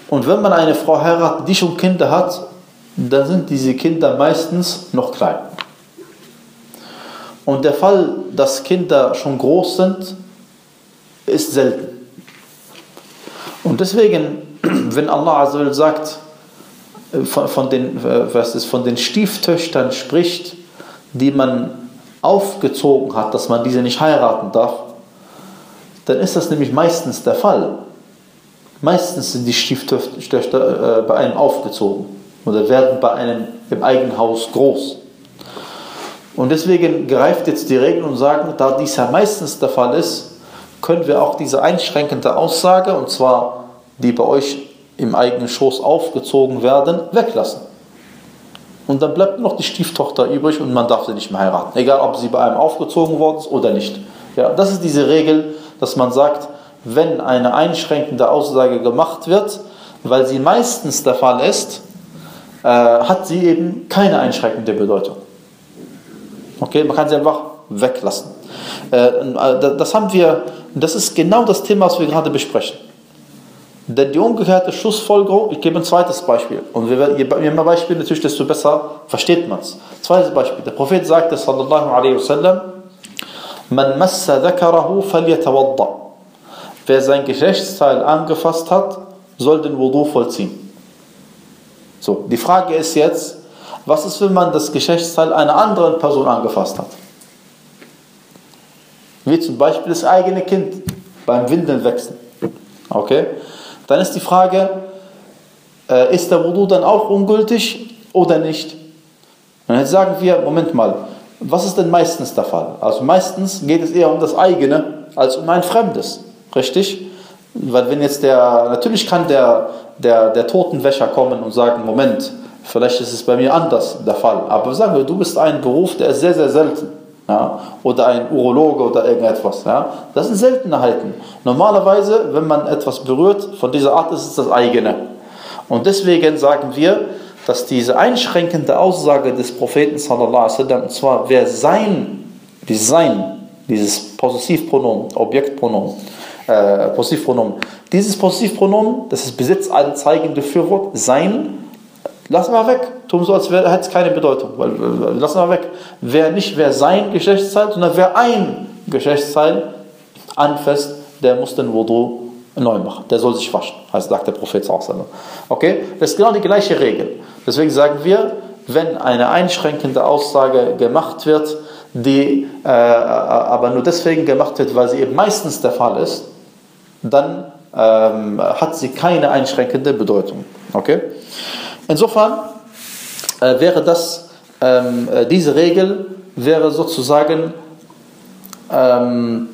Und wenn man eine Frau heiratet, die schon Kinder hat, dann sind diese Kinder meistens noch klein. Und der Fall, dass Kinder schon groß sind, ist selten. Und deswegen, (clears throat) wenn Allah sagt, äh, von, den, äh, was ist, von den Stieftöchtern spricht, die man aufgezogen hat, dass man diese nicht heiraten darf, dann ist das nämlich meistens der Fall. Meistens sind die Stieftöchter äh, bei einem aufgezogen oder werden bei einem im eigenen Haus groß. Und deswegen greift jetzt die Regel und sagen, da dies ja meistens der Fall ist, können wir auch diese einschränkende Aussage, und zwar die bei euch im eigenen Schoß aufgezogen werden, weglassen. Und dann bleibt noch die Stieftochter übrig und man darf sie nicht mehr heiraten. Egal, ob sie bei einem aufgezogen worden ist oder nicht. Ja, das ist diese Regel, dass man sagt, wenn eine einschränkende Aussage gemacht wird, weil sie meistens der Fall ist, äh, hat sie eben keine einschränkende Bedeutung. Okay, man kann sie einfach weglassen. Äh, äh das haben wir, das ist genau das Thema, was wir gerade besprechen. Denn die umgekehrte Schlussfolgerung, ich gebe ein zweites Beispiel. Und je mehr Beispiele natürlich, desto besser versteht man es. Zweites Beispiel. Der Prophet sagte, sallallahu alaihi wasallam, Man massa dhakarahu falyatawadda. Wer sein Geschlechtsteil angefasst hat, soll den Wudu vollziehen. So, die Frage ist jetzt, was ist, wenn man das Geschlechtsteil einer anderen Person angefasst hat? Wie zum Beispiel das eigene Kind beim Windelnwechseln. Okay? Dann ist die Frage, äh, ist der Wudu dann auch ungültig oder nicht? Und jetzt sagen wir, Moment mal, was ist denn meistens der Fall? Also meistens geht es eher um das eigene als um ein fremdes. Richtig? Weil wenn jetzt der, natürlich kann der, der, der Totenwäscher kommen und sagen, Moment, vielleicht ist es bei mir anders der Fall. Aber sagen wir, du bist ein Beruf, der ist sehr, sehr selten. Ja? Oder ein Urologe oder irgendetwas. Ja? Das sind Seltenheiten. Normalerweise, wenn man etwas berührt, von dieser Art ist es das eigene. Und deswegen sagen wir, dass diese einschränkende Aussage des Propheten sallallahu alaihi wasallam, und zwar wer sein, dieses Sein, dieses Possessivpronomen, Objektpronomen, äh, Possessivpronomen, dieses Possessivpronomen, das ist Besitz zeigende Fürwort, sein, lassen wir weg, tun so, als hätte es keine Bedeutung, weil, äh, lassen wir weg. Wer nicht wer sein Geschlechtsteil, sondern wer ein Geschlechtsteil anfasst, der muss den Wudu neu machen. Der soll sich waschen, heißt, sagt der Prophet Okay, das ist genau die gleiche Regel. Deswegen sagen wir, wenn eine einschränkende Aussage gemacht wird, die äh, aber nur deswegen gemacht wird, weil sie eben meistens der Fall ist, dann ähm, hat sie keine einschränkende Bedeutung. Okay? Insofern äh, wäre das, ähm, äh, diese Regel wäre sozusagen, ähm,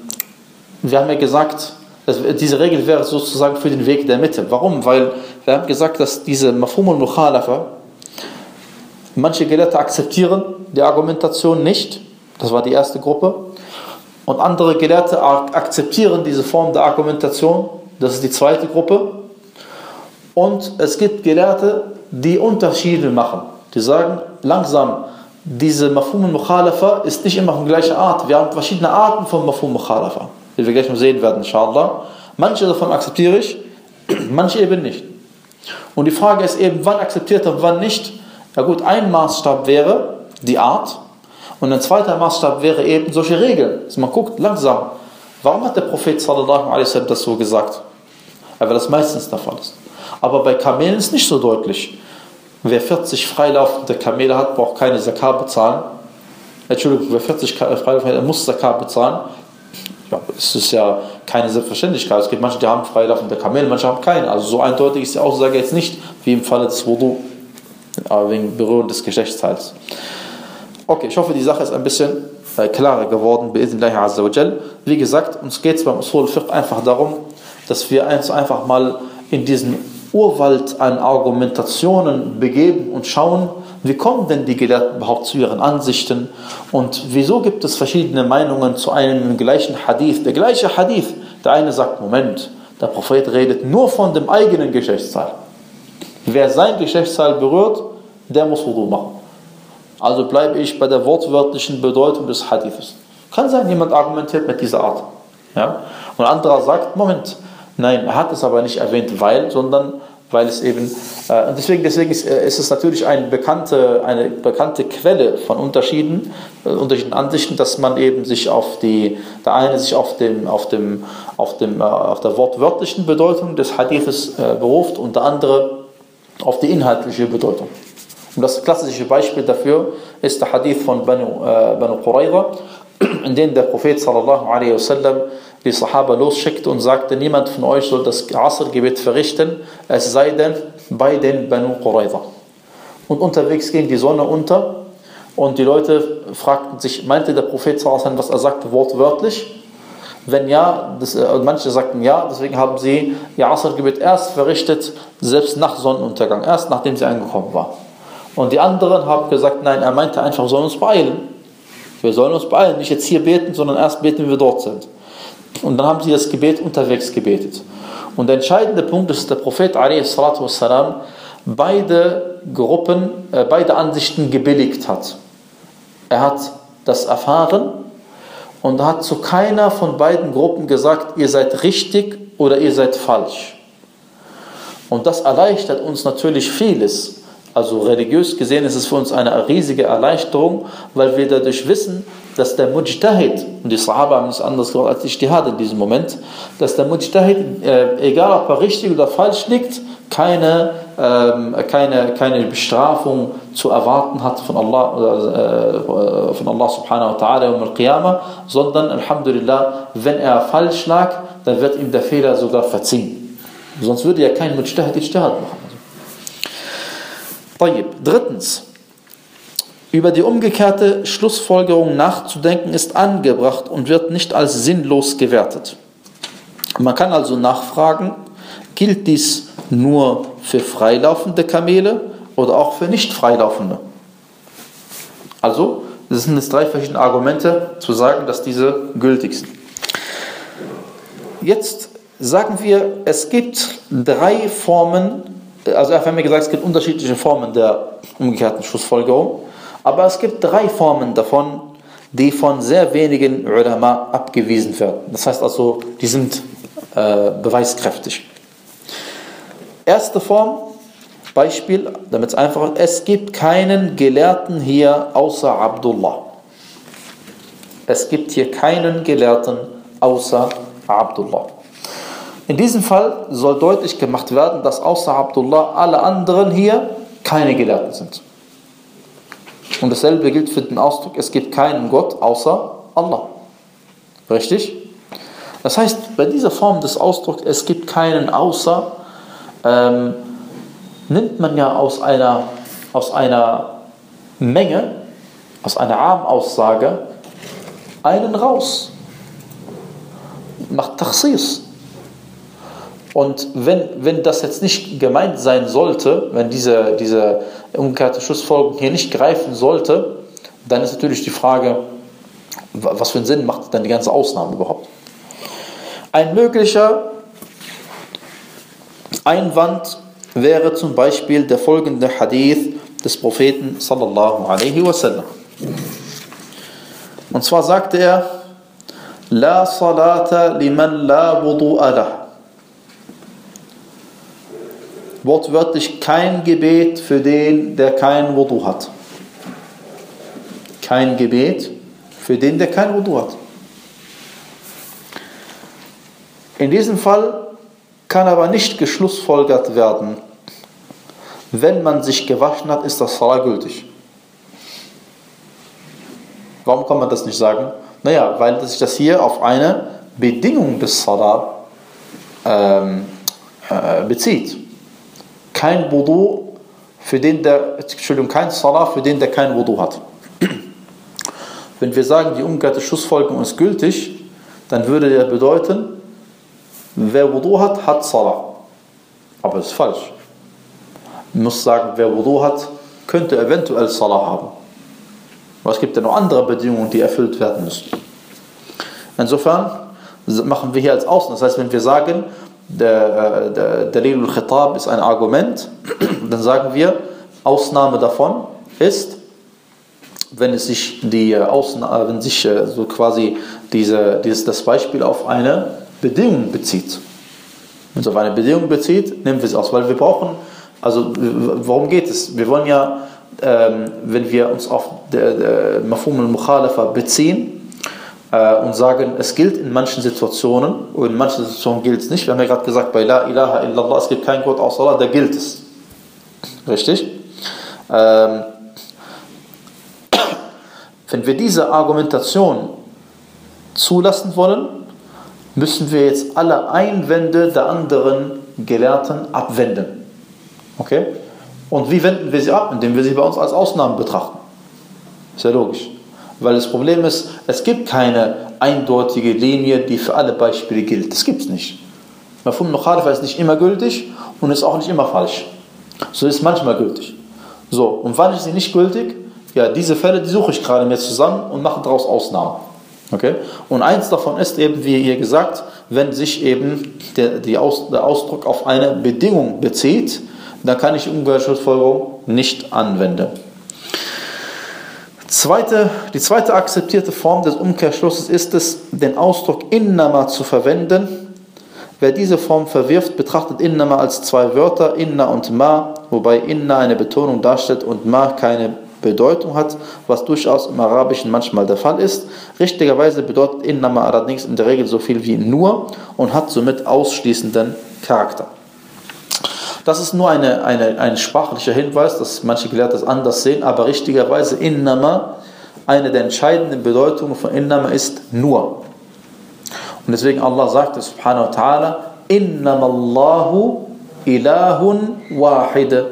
wir haben ja gesagt, diese Regel wäre sozusagen für den Weg der Mitte. Warum? Weil wir haben gesagt, dass diese Mafhum al-Mukhalafa, manche Gelehrte akzeptieren die Argumentation nicht, das war die erste Gruppe, und andere Gelehrte akzeptieren diese Form der Argumentation, das ist die zweite Gruppe. Und es gibt Gelehrte, die Unterschiede machen. Die sagen langsam, diese Mafhum al-Mukhalafa ist nicht immer die gleiche Art. Wir haben verschiedene Arten von Mafhum al-Mukhalafa, die wir gleich noch sehen werden, inshallah. Manche davon akzeptiere ich, (clears throat) manche eben nicht. Und die Frage ist eben, wann akzeptiert er wann nicht. Ja gut, ein Maßstab wäre die Art und ein zweiter Maßstab wäre eben solche Regeln. Dass man guckt langsam, warum hat der Prophet sallallahu alaihi wasallam das so gesagt? Weil das meistens der Fall ist. Aber bei Kamelen ist nicht so deutlich. Wer 40 freilaufende Kamele hat, braucht keine Zakat bezahlen. Entschuldigung, wer 40 freilaufende hat, muss Zakat bezahlen. Ja, es ist ja keine Selbstverständlichkeit. Es gibt manche, die haben freilaufende Kamele, manche haben keine. Also so eindeutig ist die Aussage jetzt nicht, wie im Falle des Wudu, aber wegen Berührung des Geschlechtsteils. Okay, ich hoffe, die Sache ist ein bisschen äh, klarer geworden, Wie gesagt, uns geht es beim Usul Fiqh einfach darum, dass wir uns einfach mal in diesen Urwald an Argumentationen begeben und schauen, wie kommen denn die Gelehrten überhaupt zu ihren Ansichten und wieso gibt es verschiedene Meinungen zu einem gleichen Hadith. Der gleiche Hadith, der eine sagt, Moment, der Prophet redet nur von dem eigenen Geschlechtsteil. Wer sein Geschlechtsteil berührt, der muss Wudu machen. Also bleibe ich bei der wortwörtlichen Bedeutung des Hadithes. Kann sein, jemand argumentiert mit dieser Art. Ja? Und anderer sagt, Moment, Nein, er hat es aber nicht erwähnt, weil, sondern weil es eben, äh, deswegen, deswegen ist, äh, ist, es natürlich eine bekannte, eine bekannte Quelle von Unterschieden, äh, unterschiedlichen Ansichten, dass man eben sich auf die, der eine sich auf dem, auf dem, auf dem, äh, auf der wortwörtlichen Bedeutung des Hadithes äh, beruft und der andere auf die inhaltliche Bedeutung. Und das klassische Beispiel dafür ist der Hadith von Banu, äh, Banu Qurayza, in dem der Prophet sallallahu alaihi wasallam die Sahaba losschickte und sagte, niemand von euch soll das Asr-Gebet verrichten, es sei denn bei den Banu Qurayza. Und unterwegs ging die Sonne unter und die Leute fragten sich, meinte der Prophet was er sagte, wortwörtlich? Wenn ja, das, äh, manche sagten ja, deswegen haben sie ihr Asr-Gebet erst verrichtet, selbst nach Sonnenuntergang, erst nachdem sie angekommen war. Und die anderen haben gesagt, nein, er meinte einfach, wir sollen uns beeilen. Wir sollen uns beeilen, nicht jetzt hier beten, sondern erst beten, wenn wir dort sind. Und dann haben sie das Gebet unterwegs gebetet. Und der entscheidende Punkt ist, dass der Prophet والسلام, beide Gruppen, äh, beide Ansichten gebilligt hat. Er hat das erfahren und hat zu keiner von beiden Gruppen gesagt, ihr seid richtig oder ihr seid falsch. Und das erleichtert uns natürlich vieles. Also religiös gesehen ist es für uns eine riesige Erleichterung, weil wir dadurch wissen, dass der Mujtahid, und die Sahaba haben nichts anderes gemacht als Ijtihad in diesem Moment, dass der Mujtahid, äh, egal ob er richtig oder falsch liegt, keine, ähm, keine, keine Bestrafung zu erwarten hat von Allah, äh, von Allah subhanahu wa ta'ala um al-Qiyamah, sondern Alhamdulillah, wenn er falsch lag, dann wird ihm der Fehler sogar verziehen. Sonst würde ja kein Mujtahid Ijtihad machen. Drittens, über die umgekehrte Schlussfolgerung nachzudenken ist angebracht und wird nicht als sinnlos gewertet. Man kann also nachfragen, gilt dies nur für freilaufende Kamele oder auch für nicht freilaufende? Also, das sind jetzt drei verschiedene Argumente zu sagen, dass diese gültig sind. Jetzt sagen wir, es gibt drei Formen, also wir haben ja gesagt, es gibt unterschiedliche Formen der umgekehrten Schlussfolgerung. Aber es gibt drei Formen davon, die von sehr wenigen Ulama abgewiesen werden. Das heißt also, die sind äh, beweiskräftig. Erste Form, Beispiel, damit es einfach ist, es gibt keinen Gelehrten hier außer Abdullah. Es gibt hier keinen Gelehrten außer Abdullah. In diesem Fall soll deutlich gemacht werden, dass außer Abdullah alle anderen hier keine Gelehrten sind. Und dasselbe gilt für den Ausdruck, es gibt keinen Gott außer Allah. Richtig? Das heißt, bei dieser Form des Ausdrucks, es gibt keinen außer, ähm, nimmt man ja aus einer, aus einer Menge, aus einer Armaussage, einen raus. Macht Tachsis. Und wenn, wenn das jetzt nicht gemeint sein sollte, wenn diese, diese umgekehrte Schlussfolgerung hier nicht greifen sollte, dann ist natürlich die Frage, was für einen Sinn macht dann die ganze Ausnahme überhaupt? Ein möglicher Einwand wäre zum Beispiel der folgende Hadith des Propheten sallallahu alaihi wasallam. Und zwar sagte er, La salata liman la wudu'a. Wortwörtlich kein Gebet für den, der kein Wudu hat. Kein Gebet für den, der kein Wudu hat. In diesem Fall kann aber nicht geschlussfolgert werden, wenn man sich gewaschen hat, ist das Salah gültig. Warum kann man das nicht sagen? Naja, weil sich das hier auf eine Bedingung des Salah ähm, äh, bezieht kein Wudu für den, der, Entschuldigung, kein Salah für den, der kein Wudu hat. (clears throat) Wenn wir sagen, die umgekehrte Schussfolgerung ist gültig, dann würde der bedeuten, wer Wudu hat, hat Salah. Aber das ist falsch. Man muss sagen, wer Wudu hat, könnte eventuell Salah haben. Aber es gibt ja noch andere Bedingungen, die erfüllt werden müssen. Insofern machen wir hier als Außen. Das heißt, wenn wir sagen, der, der Dalil al-Khitab ist ein Argument, dann sagen wir, Ausnahme davon ist, wenn es sich die Ausna wenn sich äh, so quasi diese, dieses, das Beispiel auf eine Bedingung bezieht. Wenn es auf eine Bedingung bezieht, nehmen wir es aus, weil wir brauchen, also worum geht es? Wir wollen ja, ähm, wenn wir uns auf Mafum al-Mukhalafa beziehen, äh, und sagen, es gilt in manchen Situationen und in manchen Situationen gilt es nicht. Wir haben ja gerade gesagt, bei La ilaha illallah, es gibt keinen Gott außer Allah, da gilt es. Richtig? Ähm, wenn wir diese Argumentation zulassen wollen, müssen wir jetzt alle Einwände der anderen Gelehrten abwenden. Okay? Und wie wenden wir sie ab? Indem wir sie bei uns als Ausnahmen betrachten. Ist ja logisch. Weil das Problem ist, es gibt keine eindeutige Linie, die für alle Beispiele gilt. Das gibt es nicht. Mafhum Mukhalifa ist nicht immer gültig und ist auch nicht immer falsch. So ist manchmal gültig. So, und wann ist sie nicht gültig? Ja, diese Fälle, die suche ich gerade mir zusammen und mache daraus Ausnahmen. Okay? Und eins davon ist eben, wie hier gesagt, wenn sich eben der, der Ausdruck auf eine Bedingung bezieht, dann kann ich Umkehrschlussfolgerung nicht anwenden. Zweite, die zweite akzeptierte Form des Umkehrschlusses ist es, den Ausdruck Innama zu verwenden. Wer diese Form verwirft, betrachtet Innama als zwei Wörter, Inna und Ma, wobei Inna eine Betonung darstellt und Ma keine Bedeutung hat, was durchaus im Arabischen manchmal der Fall ist. Richtigerweise bedeutet Innama allerdings in der Regel so viel wie nur und hat somit ausschließenden Charakter. Das ist nur eine, eine, ein sprachlicher Hinweis, dass manche Gelehrte das anders sehen, aber richtigerweise Innama, eine der entscheidenden Bedeutungen von Innama ist nur. Und deswegen Allah sagte subhanahu wa ta'ala, Innama Allahu ilahun wahid.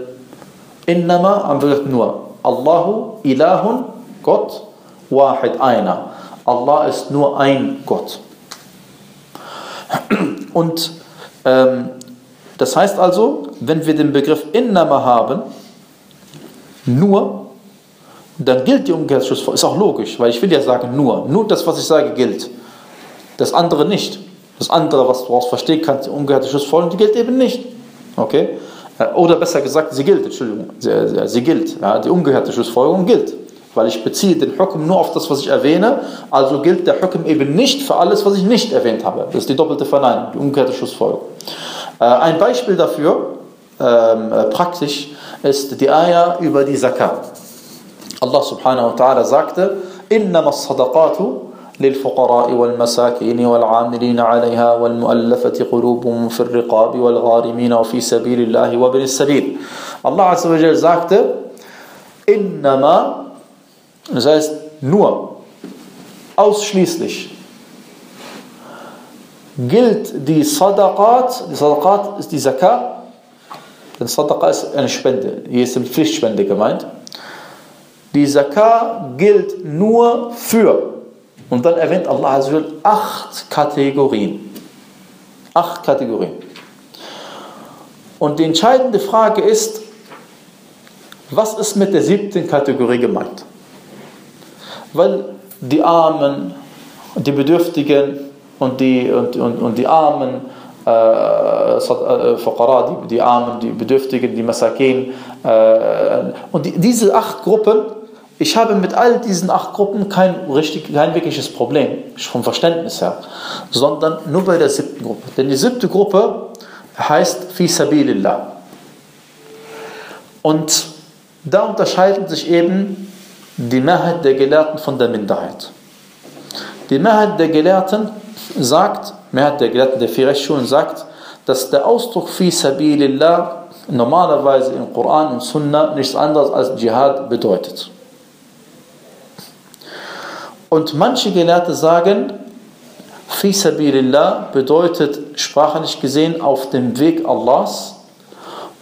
Innama am gesagt nur. Allahu ilahun, Gott, wahid, einer. Allah ist nur ein Gott. Und ähm, das heißt also, wenn wir den Begriff Innama haben, nur, dann gilt die Umkehrschlussfolgerung. Ist auch logisch, weil ich will ja sagen nur. Nur das, was ich sage, gilt. Das andere nicht. Das andere, was du daraus verstehen kannst, die umgekehrte Schlussfolgerung, die gilt eben nicht. Okay? Äh, oder besser gesagt, sie gilt, Entschuldigung, sie, sie gilt. Ja, die umgekehrte Schlussfolgerung gilt. Weil ich beziehe den Hukum nur auf das, was ich erwähne, also gilt der Hukum eben nicht für alles, was ich nicht erwähnt habe. Das ist die doppelte Verneinung, die umgekehrte Schlussfolgerung. Äh, ein Beispiel dafür, ähm, äh, praktisch, ist die Ayah über die Zakat. Allah subhanahu wa ta'ala sagte, إنما الصدقات للفقراء والمساكين والعاملين عليها والمؤلفة قلوبهم في الرقاب والغارمين وفي سبيل الله وابن السبيل. Allah Azza wa Jal sagte, Innama, das heißt nur, ausschließlich, gilt die Sadaqat, die Sadaqat ist die Zakat, denn Sadaqa ist eine Spende, hier ist eine Pflichtspende gemeint. Die Zakat gilt nur für, und dann erwähnt Allah Azza acht Kategorien. Acht Kategorien. Und die entscheidende Frage ist, was ist mit der siebten Kategorie gemeint? Weil die Armen, die Bedürftigen, und die, und, und, und die Armen, äh, äh Fuqara, die, die Armen, die Bedürftigen, die Masakin. Äh, und die, diese acht Gruppen, ich habe mit all diesen acht Gruppen kein, richtig, kein wirkliches Problem, vom Verständnis her, sondern nur bei der siebten Gruppe. Denn die siebte Gruppe heißt Fi Sabilillah. Und da unterscheiden sich eben die Mehrheit der Gelehrten von der Minderheit. Die Mehrheit der Gelehrten sagt, Mehrheit der Gelehrten der Rechtsschulen sagt, dass der Ausdruck fi sabilillah normalerweise im Koran und Sunna nichts anderes als Dschihad bedeutet. Und manche Gelehrte sagen, fi sabilillah bedeutet sprachlich gesehen auf dem Weg Allahs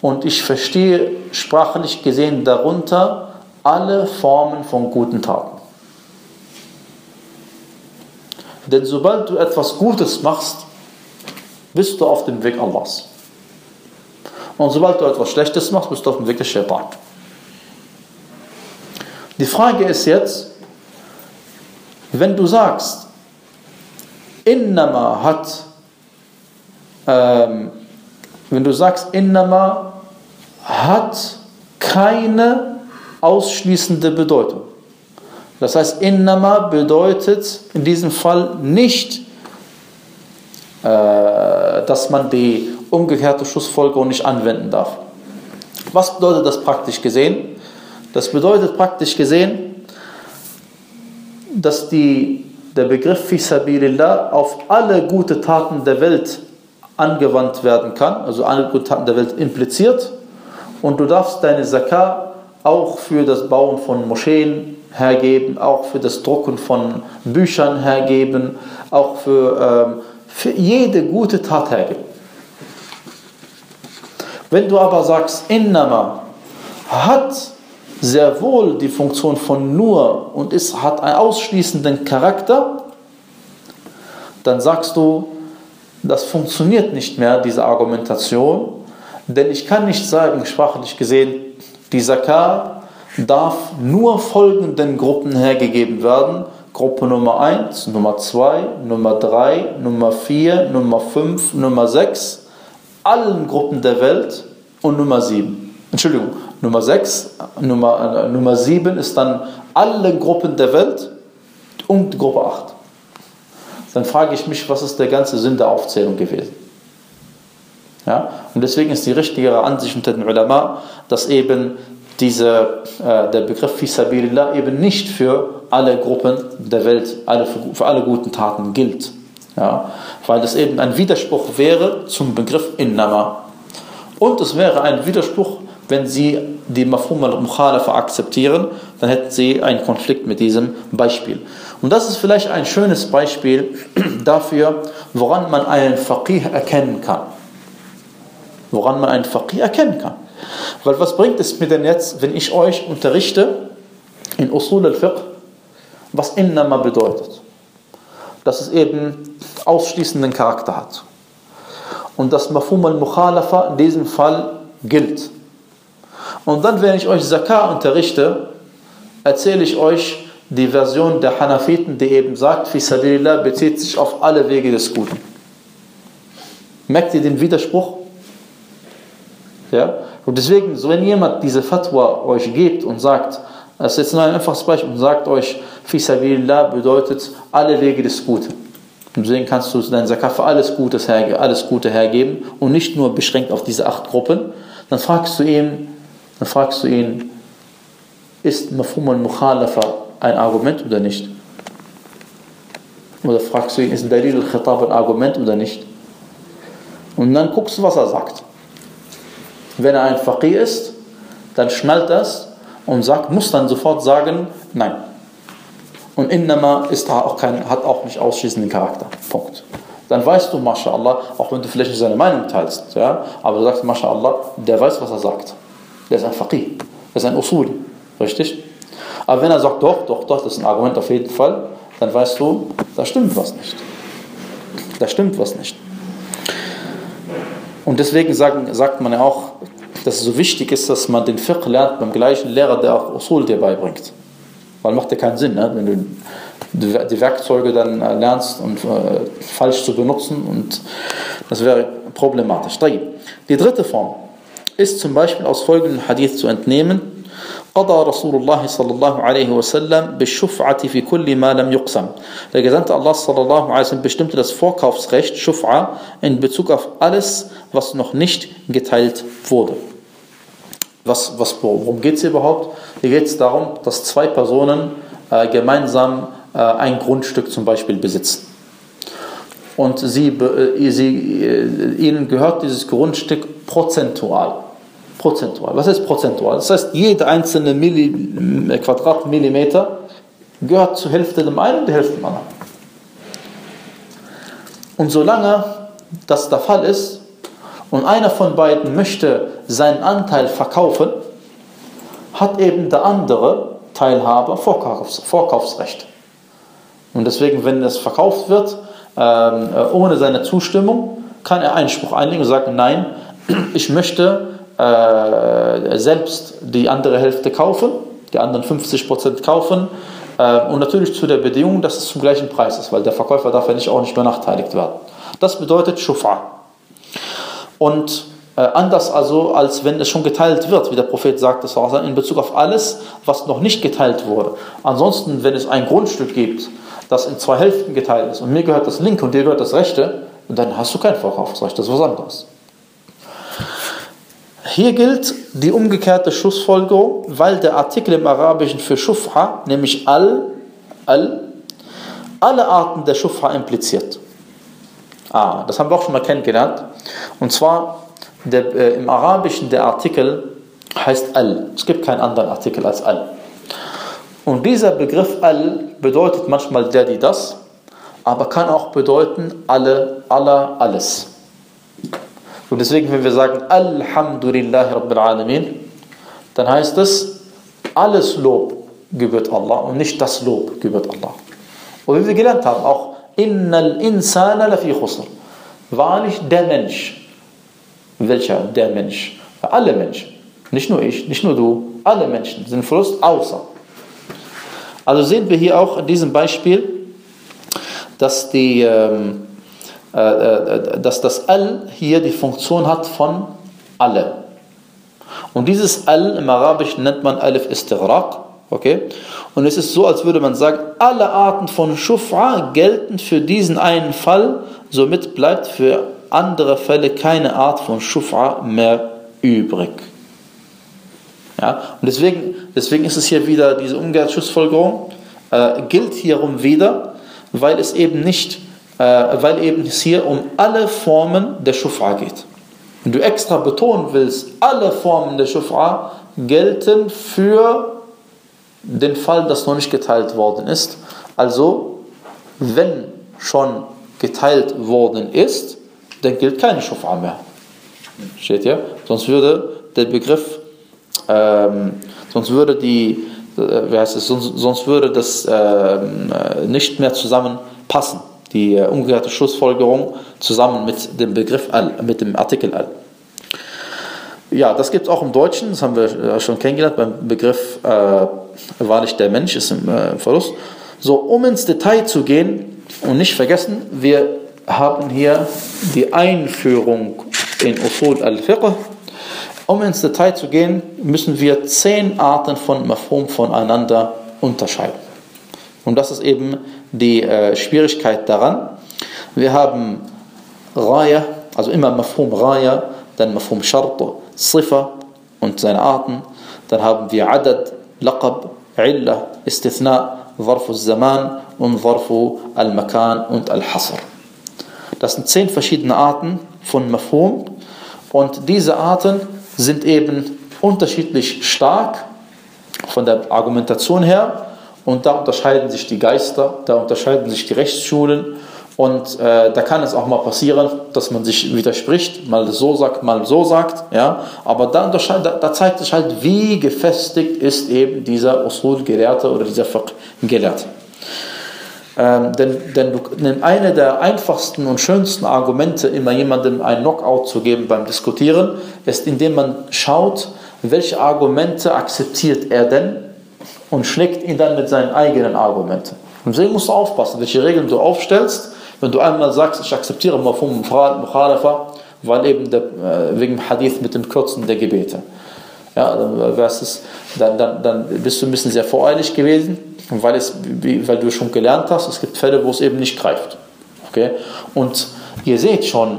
und ich verstehe sprachlich gesehen darunter alle Formen von guten Taten. Denn sobald du etwas Gutes machst, bist du auf dem Weg Allahs. Und sobald du etwas Schlechtes machst, bist du auf dem Weg des Shaitan. Die Frage ist jetzt, wenn du sagst, Innama hat, ähm, wenn du sagst, Innama hat keine ausschließende Bedeutung. Das heißt, Innama bedeutet in diesem Fall nicht, äh, dass man die umgekehrte Schlussfolgerung nicht anwenden darf. Was bedeutet das praktisch gesehen? Das bedeutet praktisch gesehen, dass die, der Begriff Fisabilillah auf alle gute Taten der Welt angewandt werden kann, also alle gute Taten der Welt impliziert. Und du darfst deine Zakah auch für das Bauen von Moscheen hergeben, auch für das Drucken von Büchern hergeben, auch für, ähm, für jede gute Tat hergeben. Wenn du aber sagst, Innama hat sehr wohl die Funktion von nur und es hat einen ausschließenden Charakter, dann sagst du, das funktioniert nicht mehr, diese Argumentation, denn ich kann nicht sagen, sprachlich gesehen, die Zakat darf nur folgenden Gruppen hergegeben werden. Gruppe Nummer 1, Nummer 2, Nummer 3, Nummer 4, Nummer 5, Nummer 6, allen Gruppen der Welt und Nummer 7. Entschuldigung, Nummer 6, Nummer, äh, Nummer 7 ist dann alle Gruppen der Welt und Gruppe 8. Dann frage ich mich, was ist der ganze Sinn der Aufzählung gewesen? Ja? Und deswegen ist die richtigere Ansicht unter den Ulama, dass eben diese, äh, der Begriff Fisabilillah eben nicht für alle Gruppen der Welt, alle, für, für alle guten Taten gilt. Ja, weil es eben ein Widerspruch wäre zum Begriff Innama. Und es wäre ein Widerspruch, wenn sie die Mafhum al-Mukhalafa akzeptieren, dann hätten sie einen Konflikt mit diesem Beispiel. Und das ist vielleicht ein schönes Beispiel (clears throat) dafür, woran man einen Faqih erkennen kann. Woran man einen Faqih erkennen kann. Weil was bringt es mir denn jetzt, wenn ich euch unterrichte in Usul al-Fiqh, was Innama bedeutet? Dass es eben ausschließenden Charakter hat. Und das Mafum al-Mukhalafa in diesem Fall gilt. Und dann, wenn ich euch Zakah unterrichte, erzähle ich euch die Version der Hanafiten, die eben sagt, Fisabilillah bezieht sich auf alle Wege des Guten. Merkt ihr den Widerspruch? Ja? Und deswegen, so wenn jemand diese Fatwa euch gibt und sagt, das ist jetzt nur ein einfaches Beispiel, und sagt euch, Fisabilillah bedeutet alle Wege des Guten. Und deswegen kannst du dein Zakat für alles, Gutes herge alles Gute hergeben und nicht nur beschränkt auf diese acht Gruppen. Dann fragst du ihn, dann fragst du ihn, ist Mafhum al-Mukhalafa ein Argument oder nicht? Oder fragst du ihn, ist Dalil al-Khitab ein Argument oder nicht? Und dann guckst du, was er sagt. Wenn er ein Faqih ist, dann schnallt das und sagt, muss dann sofort sagen, nein. Und Innama ist auch kein, hat auch nicht ausschließenden Charakter. Punkt. Dann weißt du, MashaAllah, auch wenn du vielleicht nicht seine Meinung teilst, ja, aber du sagst, MashaAllah, der weiß, was er sagt. Der ist ein Faqih, der ist ein Usul. Richtig? Aber wenn er sagt, doch, doch, doch, das ist ein Argument auf jeden Fall, dann weißt du, da stimmt was nicht. Da stimmt was nicht. Und deswegen sagen, sagt man ja auch, dass es so wichtig ist, dass man den Fiqh lernt beim gleichen Lehrer, der auch Usul dir beibringt. Weil macht ja keinen Sinn, ne? wenn du die Werkzeuge dann äh, lernst und äh, falsch zu benutzen und das wäre problematisch. Die dritte Form ist zum Beispiel aus folgendem Hadith zu entnehmen, قضى رسول الله صلى الله عليه وسلم بالشفعة في كل ما لم يقسم. Der Gesandte Allah sallallahu alaihi wasallam bestimmte das Vorkaufsrecht Shuf'a in Bezug auf alles, was noch nicht geteilt wurde. Was, was, worum geht es hier überhaupt? Hier geht es darum, dass zwei Personen äh, gemeinsam äh, ein Grundstück zum Beispiel besitzen. Und sie, äh, sie, äh, ihnen gehört dieses Grundstück prozentual prozentual. Was heißt prozentual? Das heißt, jeder einzelne Milli, äh, Quadratmillimeter gehört zur Hälfte dem einen und der Hälfte dem anderen. Und solange das der Fall ist und einer von beiden möchte seinen Anteil verkaufen, hat eben der andere Teilhaber Vorkaufs Vorkaufsrecht. Und deswegen, wenn es verkauft wird, ähm, äh, ohne seine Zustimmung, kann er Einspruch einlegen und sagen, nein, (clears throat) ich möchte äh, selbst die andere Hälfte kaufen, die anderen 50% kaufen äh, und natürlich zu der Bedingung, dass es zum gleichen Preis ist, weil der Verkäufer darf ja nicht auch nicht benachteiligt werden. Das bedeutet Schufa. Und äh, anders also, als wenn es schon geteilt wird, wie der Prophet sagte, in Bezug auf alles, was noch nicht geteilt wurde. Ansonsten, wenn es ein Grundstück gibt, das in zwei Hälften geteilt ist und mir gehört das linke und dir gehört das rechte, dann hast du kein Verkaufsrecht, das ist was anderes. Hier gilt die umgekehrte Schlussfolgerung, weil der Artikel im Arabischen für Schufha, nämlich al, al, alle Arten der Schufha impliziert. Ah, das haben wir auch schon mal kennengelernt. Und zwar der, äh, im Arabischen der Artikel heißt al. Es gibt keinen anderen Artikel als al. Und dieser Begriff al bedeutet manchmal der, die, das, aber kann auch bedeuten alle, aller, alles. Und deswegen, wenn wir sagen Alhamdulillah Rabbil Alamin, dann heißt es, alles Lob gebührt Allah und nicht das Lob gebührt Allah. Und wie wir gelernt haben, auch Innal insana lafi khusr. Wahrlich der Mensch. Welcher? Der Mensch. Alle Menschen. Nicht nur ich, nicht nur du. Alle Menschen sind Verlust, außer. Also sehen wir hier auch in diesem Beispiel, dass die, ähm, äh, äh, dass das Al hier die Funktion hat von alle. Und dieses Al im Arabischen nennt man Alif Istighraq. Okay? Und es ist so, als würde man sagen, alle Arten von Shuf'a gelten für diesen einen Fall, somit bleibt für andere Fälle keine Art von Shuf'a mehr übrig. Ja? Und deswegen, deswegen ist es hier wieder diese umgekehrte Schlussfolgerung, äh, gilt hierum wieder, weil es eben nicht, äh, weil eben es hier um alle Formen der Schufa geht. Wenn du extra betonen willst, alle Formen der Schufa gelten für den Fall, dass noch nicht geteilt worden ist. Also, wenn schon geteilt worden ist, dann gilt keine Schufa mehr. Steht ja? Sonst würde der Begriff, ähm, sonst würde die, äh, wie heißt es, sonst, sonst würde das ähm, äh, nicht mehr zusammenpassen. Die äh, umgekehrte Schlussfolgerung zusammen mit dem Begriff al, mit dem Artikel al. Ja, das gibt es auch im Deutschen, das haben wir äh, schon kennengelernt beim Begriff äh, wahrlich der Mensch ist im äh, Verlust. So, um ins Detail zu gehen und nicht vergessen, wir haben hier die Einführung in Usul al-Fiqh. Um ins Detail zu gehen, müssen wir zehn Arten von Mafhum voneinander unterscheiden. Und das ist eben die äh, Schwierigkeit daran. Wir haben Raya, also immer Mafhum Raya, dann Mafhum Shart, Sifa und seine Arten. Dann haben wir Adad, Laqab, Illa, Istithna, Warfu Zaman und Warfu al-Makan und al-Hasr. Das sind zehn verschiedene Arten von Mafhum und diese Arten sind eben unterschiedlich stark von der Argumentation her und da unterscheiden sich die Geister, da unterscheiden sich die Rechtsschulen und äh, da kann es auch mal passieren, dass man sich widerspricht, mal so sagt, mal so sagt, ja. Aber da, da, da zeigt sich halt, wie gefestigt ist eben dieser Usul-Gelehrte oder dieser Fiqh-Gelehrte. Ähm, denn, denn eine der einfachsten und schönsten Argumente, immer jemandem ein Knockout zu geben beim Diskutieren, ist, indem man schaut, welche Argumente akzeptiert er denn und schlägt ihn dann mit seinen eigenen Argumenten. Und deswegen musst du aufpassen, welche Regeln du aufstellst wenn du einmal sagst, ich akzeptiere Mafhum Mukhalafa, weil eben der, äh, wegen dem Hadith mit dem Kürzen der Gebete. Ja, dann, es, dann, dann, dann bist du ein bisschen sehr voreilig gewesen, weil, es, weil du schon gelernt hast, es gibt Fälle, wo es eben nicht greift. Okay? Und ihr seht schon,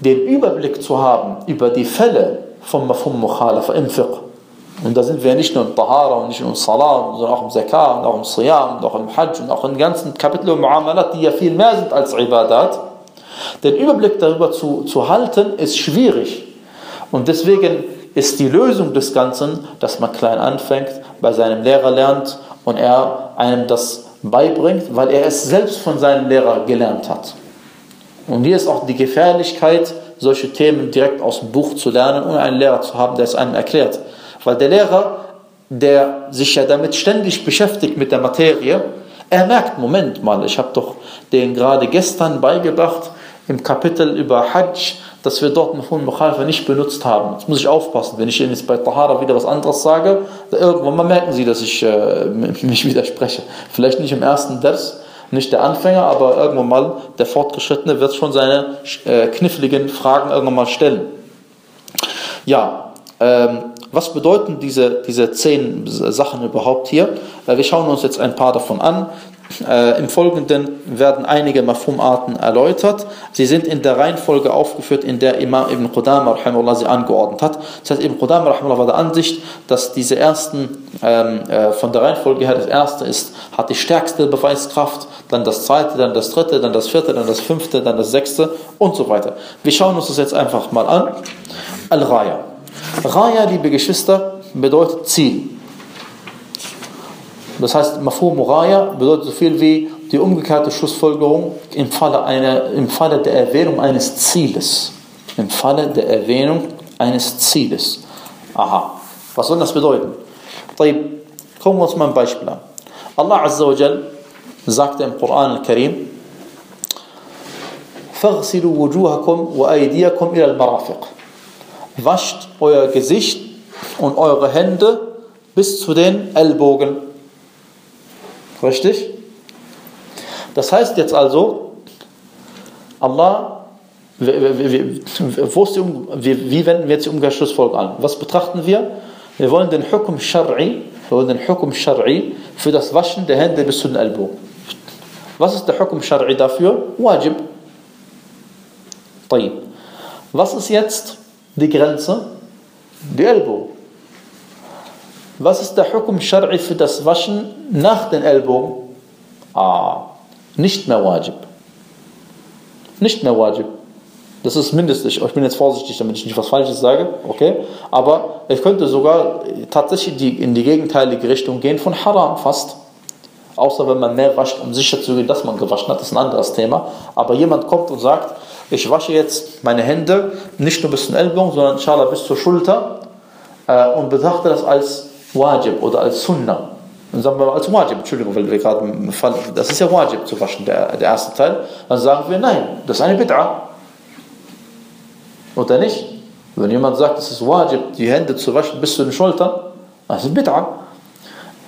den Überblick zu haben über die Fälle von Mafhum Mukhalafa im Fiqh, und da sind wir nicht nur im Tahara und nicht nur im Salah, sondern auch im Zakah und auch im Siyam und auch im Hajj und auch in ganzen Kapitel und Muamalat, die ja viel mehr sind als Ibadat. Den Überblick darüber zu, zu halten, ist schwierig. Und deswegen ist die Lösung des Ganzen, dass man klein anfängt, bei seinem Lehrer lernt und er einem das beibringt, weil er es selbst von seinem Lehrer gelernt hat. Und hier ist auch die Gefährlichkeit, solche Themen direkt aus dem Buch zu lernen, ohne einen Lehrer zu haben, der es einem erklärt. Weil der Lehrer, der sich ja damit ständig beschäftigt mit der Materie, er merkt, Moment mal, ich habe doch den gerade gestern beigebracht im Kapitel über Hajj, dass wir dort Mafhum Mukhalifa nicht benutzt haben. Jetzt muss ich aufpassen, wenn ich Ihnen jetzt bei Tahara wieder was anderes sage, irgendwann mal merken Sie, dass ich äh, (laughs) mich widerspreche. Vielleicht nicht im ersten Vers, nicht der Anfänger, aber irgendwann mal der Fortgeschrittene wird schon seine äh, kniffligen Fragen irgendwann mal stellen. Ja, ähm, was bedeuten diese, diese zehn Sachen überhaupt hier? Äh, wir schauen uns jetzt ein paar davon an. Äh, Im Folgenden werden einige Mafhumarten erläutert. Sie sind in der Reihenfolge aufgeführt, in der Imam Ibn Qudama sie angeordnet hat. Das heißt, Ibn Qudama war der Ansicht, dass diese ersten, ähm, äh, von der Reihenfolge her, das erste ist, hat die stärkste Beweiskraft, dann das zweite, dann das dritte, dann das vierte, dann das fünfte, dann das sechste und so weiter. Wir schauen uns das jetzt einfach mal an. Al-Raya. Raya, liebe Geschwister, bedeutet Ziel. Das heißt, Mafhum Raya bedeutet so viel wie die umgekehrte Schlussfolgerung im Falle, einer, im Falle der Erwähnung eines Zieles. Im Falle der Erwähnung eines Zieles. Aha, was soll das bedeuten? Kommen wir uns mal ein Beispiel an. Allah Azza wa Jal sagte im Koran al-Karim, فَاغْسِلُوا وُجُوهَكُمْ وَأَيْدِيَكُمْ إِلَى الْمَرَافِقِ wascht euer Gesicht und eure Hände bis zu den Ellbogen. Richtig? Das heißt jetzt also, Allah, wie, wie, wie, wenden wir jetzt die Umkehrschlussfolgerung an? Was betrachten wir? Wir wollen den Hukum Shar'i, wir wollen den Hukum Shar'i für das Waschen der Hände bis zu den Ellbogen. Was ist der Hukum Shar'i dafür? Wajib. Was ist jetzt die Grenze, die Ellbogen. Was ist der Hukum Shar'i für das Waschen nach den Ellbogen? Ah, nicht mehr Wajib. Nicht mehr Wajib. Das ist mindestens, ich bin jetzt vorsichtig, damit ich nicht was Falsches sage, okay? Aber ich könnte sogar tatsächlich die, in die gegenteilige Richtung gehen von Haram fast. Außer wenn man mehr wascht, um sicher zu gehen, dass man gewaschen hat, das ist ein anderes Thema. Aber jemand kommt und sagt, ich wasche jetzt meine Hände nicht nur bis zum Ellbogen, sondern inshallah bis zur Schulter äh, und betrachte das als Wajib oder als Sunnah. Und sagen wir als Wajib, Entschuldigung, weil wir gerade das ist ja Wajib zu waschen, der, der erste Teil. Dann sagen wir, nein, das ist eine Bid'a. Oder nicht? Wenn jemand sagt, es ist Wajib, die Hände zu waschen bis zu den Schultern, das ist Bid'a.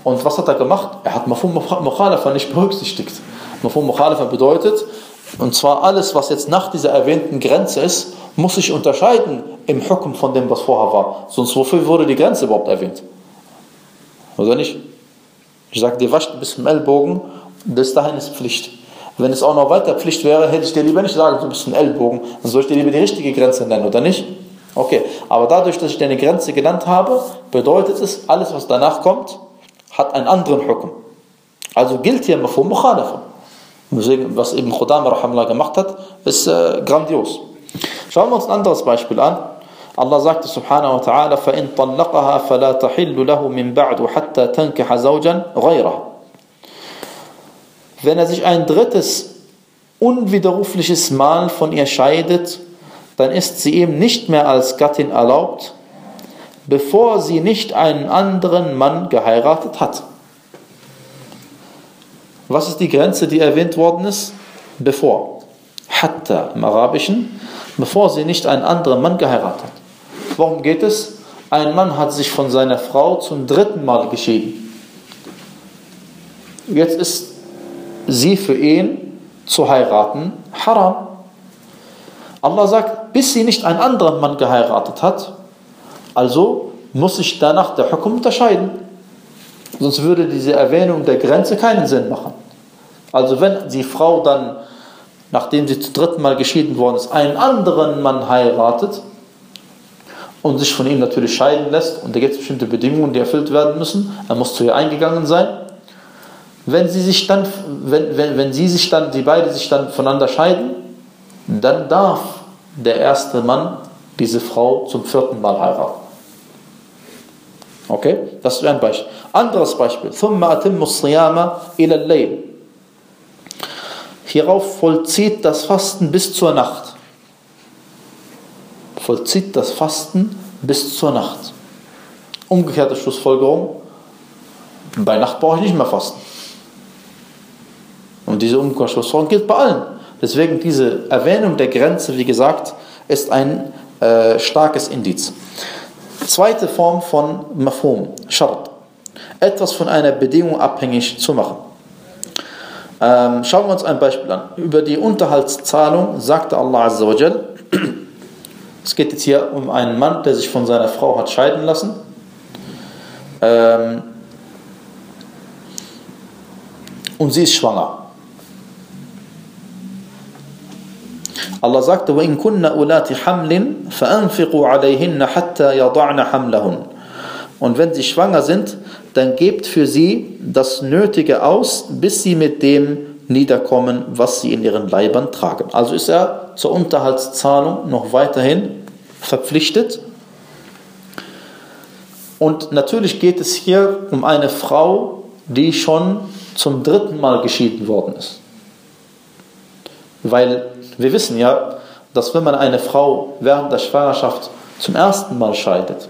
Und was hat er gemacht? Er hat Mafum Mukhalafa nicht berücksichtigt. Mafum Mukhalafa bedeutet, und zwar alles, was jetzt nach dieser erwähnten Grenze ist, muss sich unterscheiden im Hukum von dem, was vorher war. Sonst wofür wurde die Grenze überhaupt erwähnt? Oder nicht? Ich sage dir, wascht bis zum Ellbogen, bis dahin ist Pflicht. Wenn es auch noch weiter Pflicht wäre, hätte ich dir lieber nicht sagen, du bist ein Ellbogen, dann soll ich dir lieber die richtige Grenze nennen, oder nicht? Okay, aber dadurch, dass ich dir eine Grenze genannt habe, bedeutet es, alles was danach kommt, hat einen anderen Hukum. Also gilt hier Mafum Mukhalafa. Deswegen, was eben Khudama gemacht hat, ist äh, grandios. Schauen wir uns ein anderes Beispiel an. Allah sagte subhanahu wa ta'ala, فَإِن طَلَّقَهَا فَلَا تَحِلُّ لَهُ مِن بَعْدُ حَتَّى تَنْكِحَ زَوْجًا غَيْرَهُ Wenn er sich ein drittes unwiderrufliches Mal von ihr scheidet, dann ist sie ihm nicht mehr als Gattin erlaubt, bevor sie nicht einen anderen Mann geheiratet hat. Was ist die Grenze, die erwähnt worden ist? Bevor. Hatta im Arabischen, bevor sie nicht einen anderen Mann geheiratet. Worum geht es? Ein Mann hat sich von seiner Frau zum dritten Mal geschieden. Jetzt ist sie für ihn zu heiraten haram. Allah sagt, bis sie nicht einen anderen Mann geheiratet hat, also muss sich danach der Hukum unterscheiden. Sonst würde diese Erwähnung der Grenze keinen Sinn machen. Also wenn die Frau dann, nachdem sie zum dritten Mal geschieden worden ist, einen anderen Mann heiratet, und sich von ihm natürlich scheiden lässt und da gibt es bestimmte Bedingungen, die erfüllt werden müssen, er muss zu ihr eingegangen sein. Wenn sie sich dann, wenn, wenn, wenn sie sich dann, die beiden sich dann voneinander scheiden, dann darf der erste Mann diese Frau zum vierten Mal heiraten. Okay, das ist ein Beispiel. Anderes Beispiel. Hierauf vollzieht das Fasten bis zur Nacht vollzieht das Fasten bis zur Nacht. Umgekehrte Schlussfolgerung, bei Nacht brauche ich nicht mehr fasten. Und diese umgekehrte Schlussfolgerung gilt bei allen. Deswegen diese Erwähnung der Grenze, wie gesagt, ist ein äh, starkes Indiz. Zweite Form von Mafhum, Shart. Etwas von einer Bedingung abhängig zu machen. Ähm, schauen wir uns ein Beispiel an. Über die Unterhaltszahlung sagte Allah Azza wa Jal, (clears throat) es geht jetzt hier um einen Mann, der sich von seiner Frau hat scheiden lassen. Ähm, und sie ist schwanger. Allah sagte, وَإِن كُنَّ أُولَاتِ حَمْلٍ فَأَنْفِقُوا عَلَيْهِنَّ حَتَّى يَضَعْنَ حَمْلَهُنْ Und wenn sie schwanger sind, dann gebt für sie das Nötige aus, bis sie mit dem niederkommen, was sie in ihren Leibern tragen. Also ist er zur Unterhaltszahlung noch weiterhin verpflichtet. Und natürlich geht es hier um eine Frau, die schon zum dritten Mal geschieden worden ist. Weil wir wissen ja, dass wenn man eine Frau während der Schwangerschaft zum ersten Mal scheidet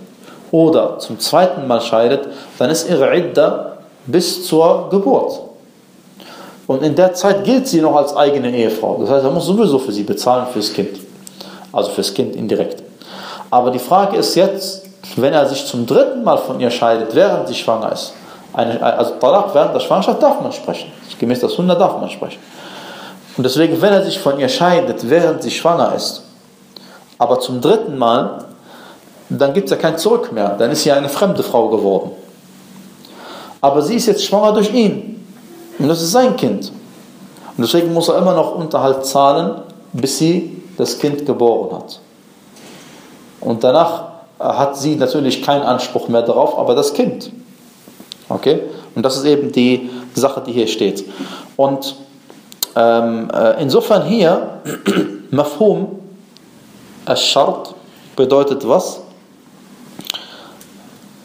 oder zum zweiten Mal scheidet, dann ist ihre Idda bis zur Geburt. Und in der Zeit gilt sie noch als eigene Ehefrau. Das heißt, er muss sowieso für sie bezahlen, fürs Kind. Also fürs Kind indirekt. Aber die Frage ist jetzt, wenn er sich zum dritten Mal von ihr scheidet, während sie schwanger ist, eine, also Talaq während der Schwangerschaft darf man sprechen. Gemäß der Sunna darf man sprechen. Und deswegen, wenn er sich von ihr scheidet, während sie schwanger ist, aber zum dritten Mal, dann gibt es ja kein Zurück mehr. Dann ist sie eine fremde Frau geworden. Aber sie ist jetzt schwanger durch ihn. Und das ist sein Kind. Und deswegen muss er immer noch Unterhalt zahlen, bis sie das Kind geboren hat. Und danach hat sie natürlich keinen Anspruch mehr darauf, aber das Kind. Okay? Und das ist eben die Sache, die hier steht. Und ähm, äh, insofern hier, (clears throat) Mafhum, Ash-Shart bedeutet was?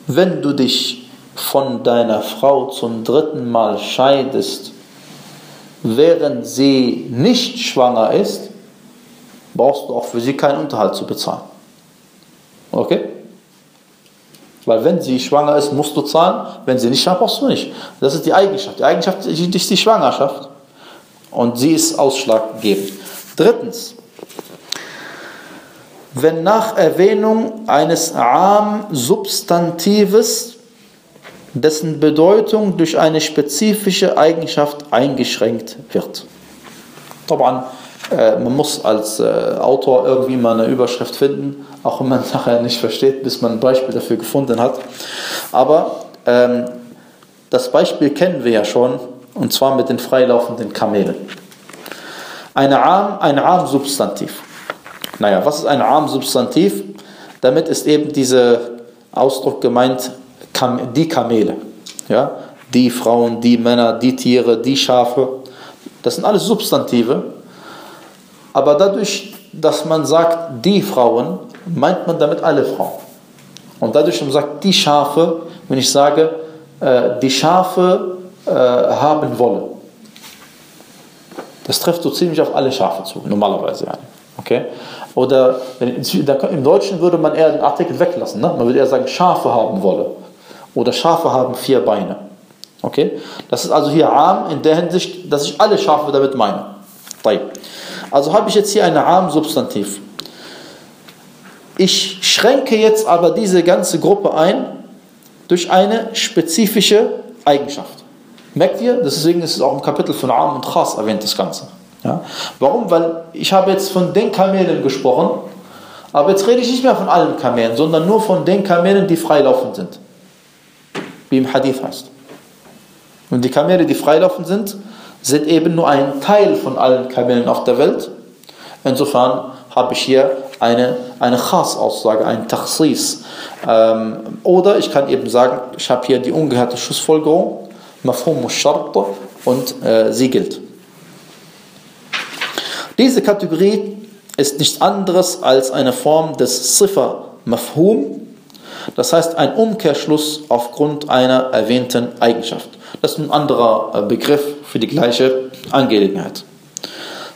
Wenn du dich von deiner Frau zum dritten Mal scheidest, während sie nicht schwanger ist, brauchst du auch für sie keinen Unterhalt zu bezahlen. Okay? Weil wenn sie schwanger ist, musst du zahlen, wenn sie nicht schwanger brauchst du nicht. Das ist die Eigenschaft. Die Eigenschaft ist die Schwangerschaft. Und sie ist ausschlaggebend. Drittens, wenn nach Erwähnung eines Am-Substantives dessen Bedeutung durch eine spezifische Eigenschaft eingeschränkt wird. Taban, äh, man muss als äh, Autor irgendwie mal eine Überschrift finden, auch wenn man es (laughs) nachher nicht versteht, bis man ein Beispiel dafür gefunden hat. Aber ähm, das Beispiel kennen wir ja schon, und zwar mit den freilaufenden Kamelen. Eine Arm, ein Arm-Substantiv. Naja, was ist ein Arm-Substantiv? Damit ist eben dieser Ausdruck gemeint, die Kamele. Ja? Die Frauen, die Männer, die Tiere, die Schafe. Das sind alles Substantive. Aber dadurch, dass man sagt, die Frauen, meint man damit alle Frauen. Und dadurch, dass man sagt, die Schafe, wenn ich sage, äh, die Schafe äh, haben Wolle. Das trifft so ziemlich auf alle Schafe zu, normalerweise. Okay? Oder im Deutschen würde man eher den Artikel weglassen. Ne? Man würde eher sagen, Schafe haben Wolle. Oder Schafe haben vier Beine. Okay? Das ist also hier arm in der Hinsicht, dass ich alle Schafe damit meine. Also habe ich jetzt hier ein Arm-Substantiv. Ich schränke jetzt aber diese ganze Gruppe ein durch eine spezifische Eigenschaft. Merkt ihr? Deswegen ist es auch im Kapitel von Arm und Khas erwähnt, das Ganze. Ja? Warum? Weil ich habe jetzt von den Kamelen gesprochen, aber jetzt rede ich nicht mehr von allen Kamelen, sondern nur von den Kamelen, die freilaufend sind. Wie im Hadith heißt. Und die Kamele, die freilaufend sind, sind eben nur ein Teil von allen Kamelen auf der Welt. Insofern habe ich hier eine, eine Khas-Aussage, ein Takhsis. Ähm, oder ich kann eben sagen, ich habe hier die ungehörte Schlussfolgerung, Mafhum Shart und äh, sie gilt. Diese Kategorie ist nichts anderes als eine Form des Ziffer Mafhum, das heißt ein Umkehrschluss aufgrund einer erwähnten Eigenschaft. Das ist ein anderer äh, Begriff für die gleiche Angelegenheit.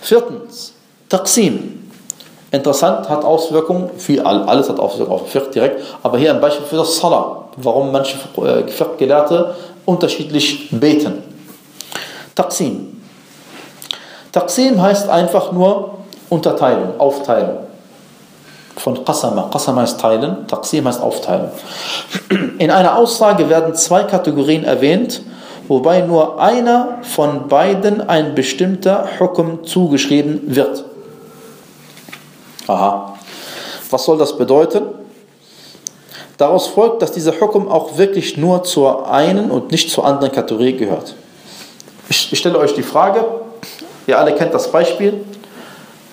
Viertens, Taqsim. Interessant, hat Auswirkungen, wie alles hat Auswirkungen auf Fiqh direkt, aber hier ein Beispiel für das Salah, warum manche äh, Fiqh-Gelehrte unterschiedlich beten. Taqsim. Taqsim heißt einfach nur Unterteilung, Aufteilung. Von Qasama. Qasama heißt Teilen, Taqsim heißt Aufteilen. In einer Aussage werden zwei Kategorien erwähnt, wobei nur einer von beiden ein bestimmter Hukum zugeschrieben wird. Aha. Was soll das bedeuten? Daraus folgt, dass dieser Hukum auch wirklich nur zur einen und nicht zur anderen Kategorie gehört. Ich, ich stelle euch die Frage, Ihr alle kennt das Beispiel,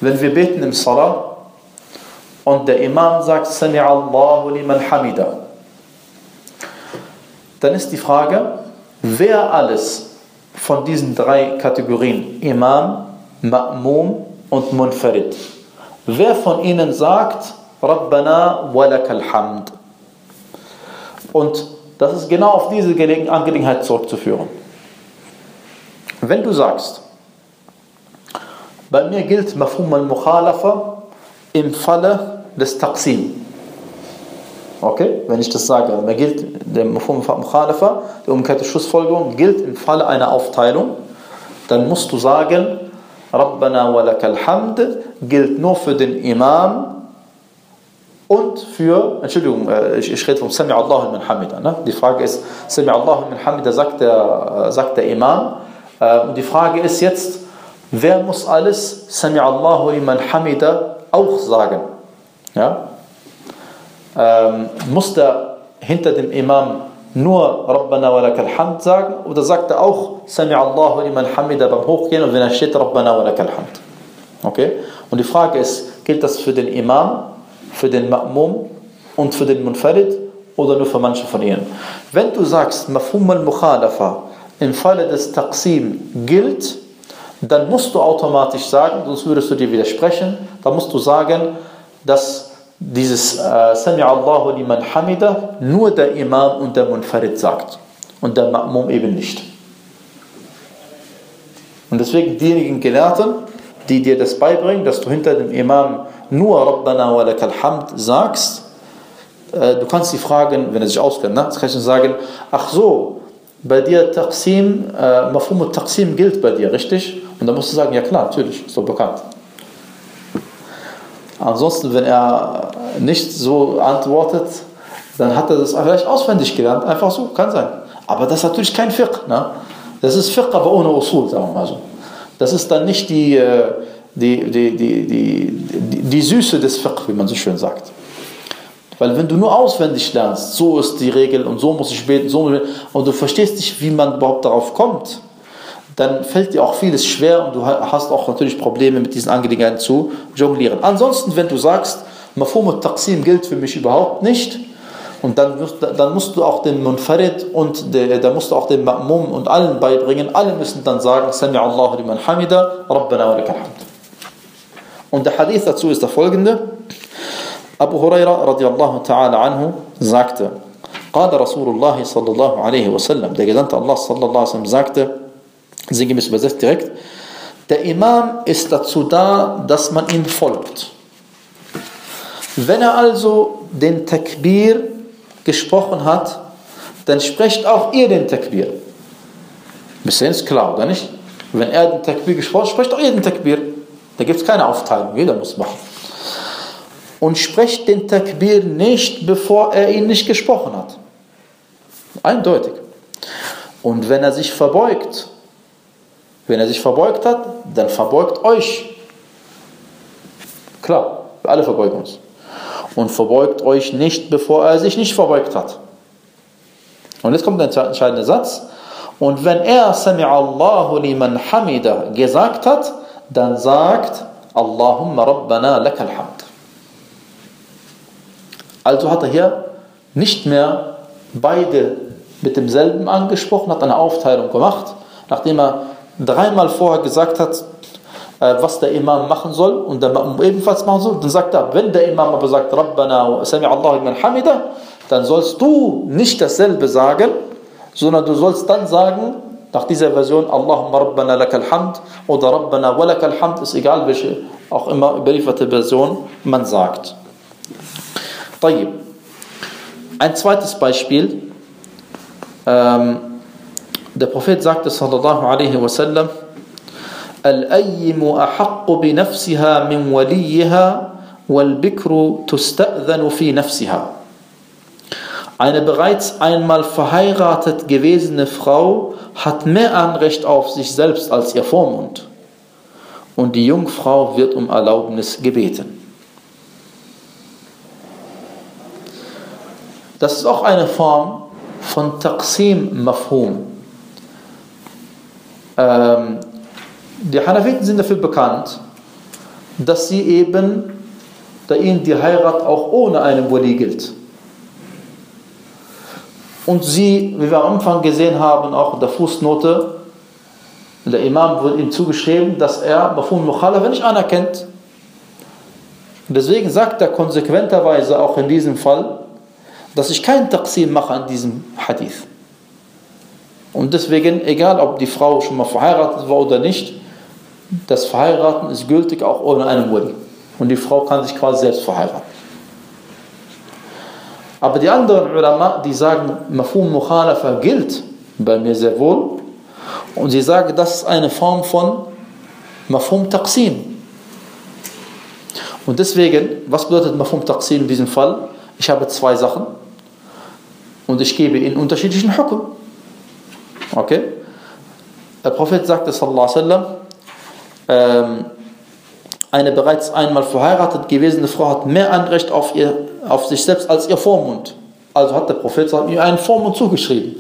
wenn wir beten im Salah und der Imam sagt Allahu liman hamida, dann ist die Frage, wer alles von diesen drei Kategorien, Imam, Ma'mum und Munfarid, wer von ihnen sagt Rabbana walakal hamd? Und das ist genau auf diese Angelegenheit zurückzuführen. Wenn du sagst, bei mir gilt Mafhum al-Mukhalafa im Falle des Taqsim. Okay, wenn ich das sage, mir gilt der Mafhum al-Mukhalafa, die umgekehrte Schlussfolgerung, gilt im Falle einer Aufteilung, dann musst du sagen, Rabbana wa lakal hamd gilt nur für den Imam und für, Entschuldigung, äh, ich, ich rede vom Sami Allah min Hamida. Ne? Die Frage ist, Sami Allah min Hamida sagt der, äh, sagt der Imam. Äh, und die Frage ist jetzt, Wer muss alles Sami Allahu liman hamida auch sagen? Ja? Ähm, muss der hinter dem Imam nur Rabbana wa lakal hamd sagen oder sagt er auch Sami Allahu liman hamida beim Hochgehen und wenn er steht Rabbana wa lakal hamd? Okay? Und die Frage ist, gilt das für den Imam, für den Ma'mum und für den Munfarid oder nur für manche von ihnen. Wenn du sagst, Mafhum al-Mukhalafa im Falle des Taqsim gilt, dann musst du automatisch sagen, sonst würdest du dir widersprechen, dann musst du sagen, dass dieses äh, Sami Allahu liman hamida nur der Imam und der Munfarid sagt und der Ma'mum eben nicht. Und deswegen diejenigen Gelehrten, die dir das beibringen, dass du hinter dem Imam nur Rabbana wa lakal hamd sagst, äh, du kannst sie fragen, wenn er sich auskennt, ne? das kannst du sagen, ach so, bei dir Taqsim, äh, Mafhum Taqsim gilt bei dir, richtig? Und dann musst du sagen, ja klar, natürlich, ist doch bekannt. Ansonsten, wenn er nicht so antwortet, dann hat er das vielleicht auswendig gelernt, einfach so, kann sein. Aber das ist natürlich kein Fiqh. Ne? Das ist Fiqh, aber ohne Usul, sagen wir mal so. Das ist dann nicht die, äh, die, die, die, die, die, Süße des Fiqh, wie man so schön sagt. Weil wenn du nur auswendig lernst, so ist die Regel und so muss ich beten, so und du verstehst nicht, wie man überhaupt darauf kommt, dann fällt dir auch vieles schwer und du hast auch natürlich Probleme mit diesen Angelegenheiten zu jonglieren. Ansonsten, wenn du sagst, Mafum und Taqsim gilt für mich überhaupt nicht, und dann, dann musst du auch dem Munfarid und der, da musst du auch dem Ma'mum und allen beibringen, alle müssen dann sagen, Sami Allahu liman hamida, Rabbana wa lakal hamd. Und der Hadith dazu ist der folgende. Abu Huraira radiallahu ta'ala anhu sagte, قال رسول الله صلى الله عليه وسلم, der Gesandte Allah sallallahu alaihi wasallam sagte, sinngemäß übersetzt direkt, der Imam ist dazu da, dass man ihm folgt. Wenn er also den Takbir gesprochen hat, dann sprecht auch ihr den Takbir. Bisschen ist klar, oder nicht? Wenn er den Takbir gesprochen hat, sprecht auch ihr den Takbir. Da gibt es keine Aufteilung, jeder muss machen. Und sprecht den Takbir nicht, bevor er ihn nicht gesprochen hat. Eindeutig. Und wenn er sich verbeugt, wenn er sich verbeugt hat, dann verbeugt euch. Klar, wir alle verbeugen uns. Und verbeugt euch nicht, bevor er sich nicht verbeugt hat. Und jetzt kommt der entscheidende Satz. Und wenn er Sami'allahu liman hamida gesagt hat, dann sagt Allahumma Rabbana lakal hamd. Also hat er hier nicht mehr beide mit demselben angesprochen, hat eine Aufteilung gemacht, nachdem er dreimal vorher gesagt hat, äh, was der Imam machen soll und der Imam ebenfalls machen soll, dann sagt er, wenn der Imam aber sagt, Rabbana sami Allah man hamida, dann sollst du nicht dasselbe sagen, sondern du sollst dann sagen, nach dieser Version, Allahumma Rabbana lakal hamd oder Rabbana wa lakal hamd, ist egal welche, auch immer überlieferte Version man sagt. Ein zweites Beispiel. Ähm, der Prophet sagte sallallahu alaihi wasallam, الأيم أحق بنفسها من وليها والبكر تستأذن في نفسها. Eine bereits einmal verheiratet gewesene Frau hat mehr Anrecht auf sich selbst als ihr Vormund. Und die Jungfrau wird um Erlaubnis gebeten. Das ist auch eine Form von Taqsim Mafhum. Ähm, die Hanafiten sind dafür bekannt, dass sie eben, da ihnen die Heirat auch ohne einen Wali gilt. Und sie, wie wir am Anfang gesehen haben, auch in der Fußnote, der Imam wird ihm zugeschrieben, dass er Mafhum Mukhalafa nicht anerkennt. Deswegen sagt er konsequenterweise auch in diesem Fall, dass ich keinen Taqsim mache an diesem Hadith. Und deswegen, egal ob die Frau schon mal verheiratet war oder nicht, das Verheiraten ist gültig auch ohne einen Wali. Und die Frau kann sich quasi selbst verheiraten. Aber die anderen Ulama, die sagen, Mafum Mukhalafa gilt bei mir sehr wohl. Und sie sagen, das ist eine Form von Mafum Taqsim. Und deswegen, was bedeutet Mafum Taqsim in diesem Fall? Ich habe zwei Sachen und ich gebe ihnen unterschiedlichen Hukum. Okay? Der Prophet sagte, sallallahu alaihi wasallam, ähm, eine bereits einmal verheiratet gewesene Frau hat mehr Anrecht auf, ihr, auf sich selbst als ihr Vormund. Also hat der Prophet ihr einen Vormund zugeschrieben.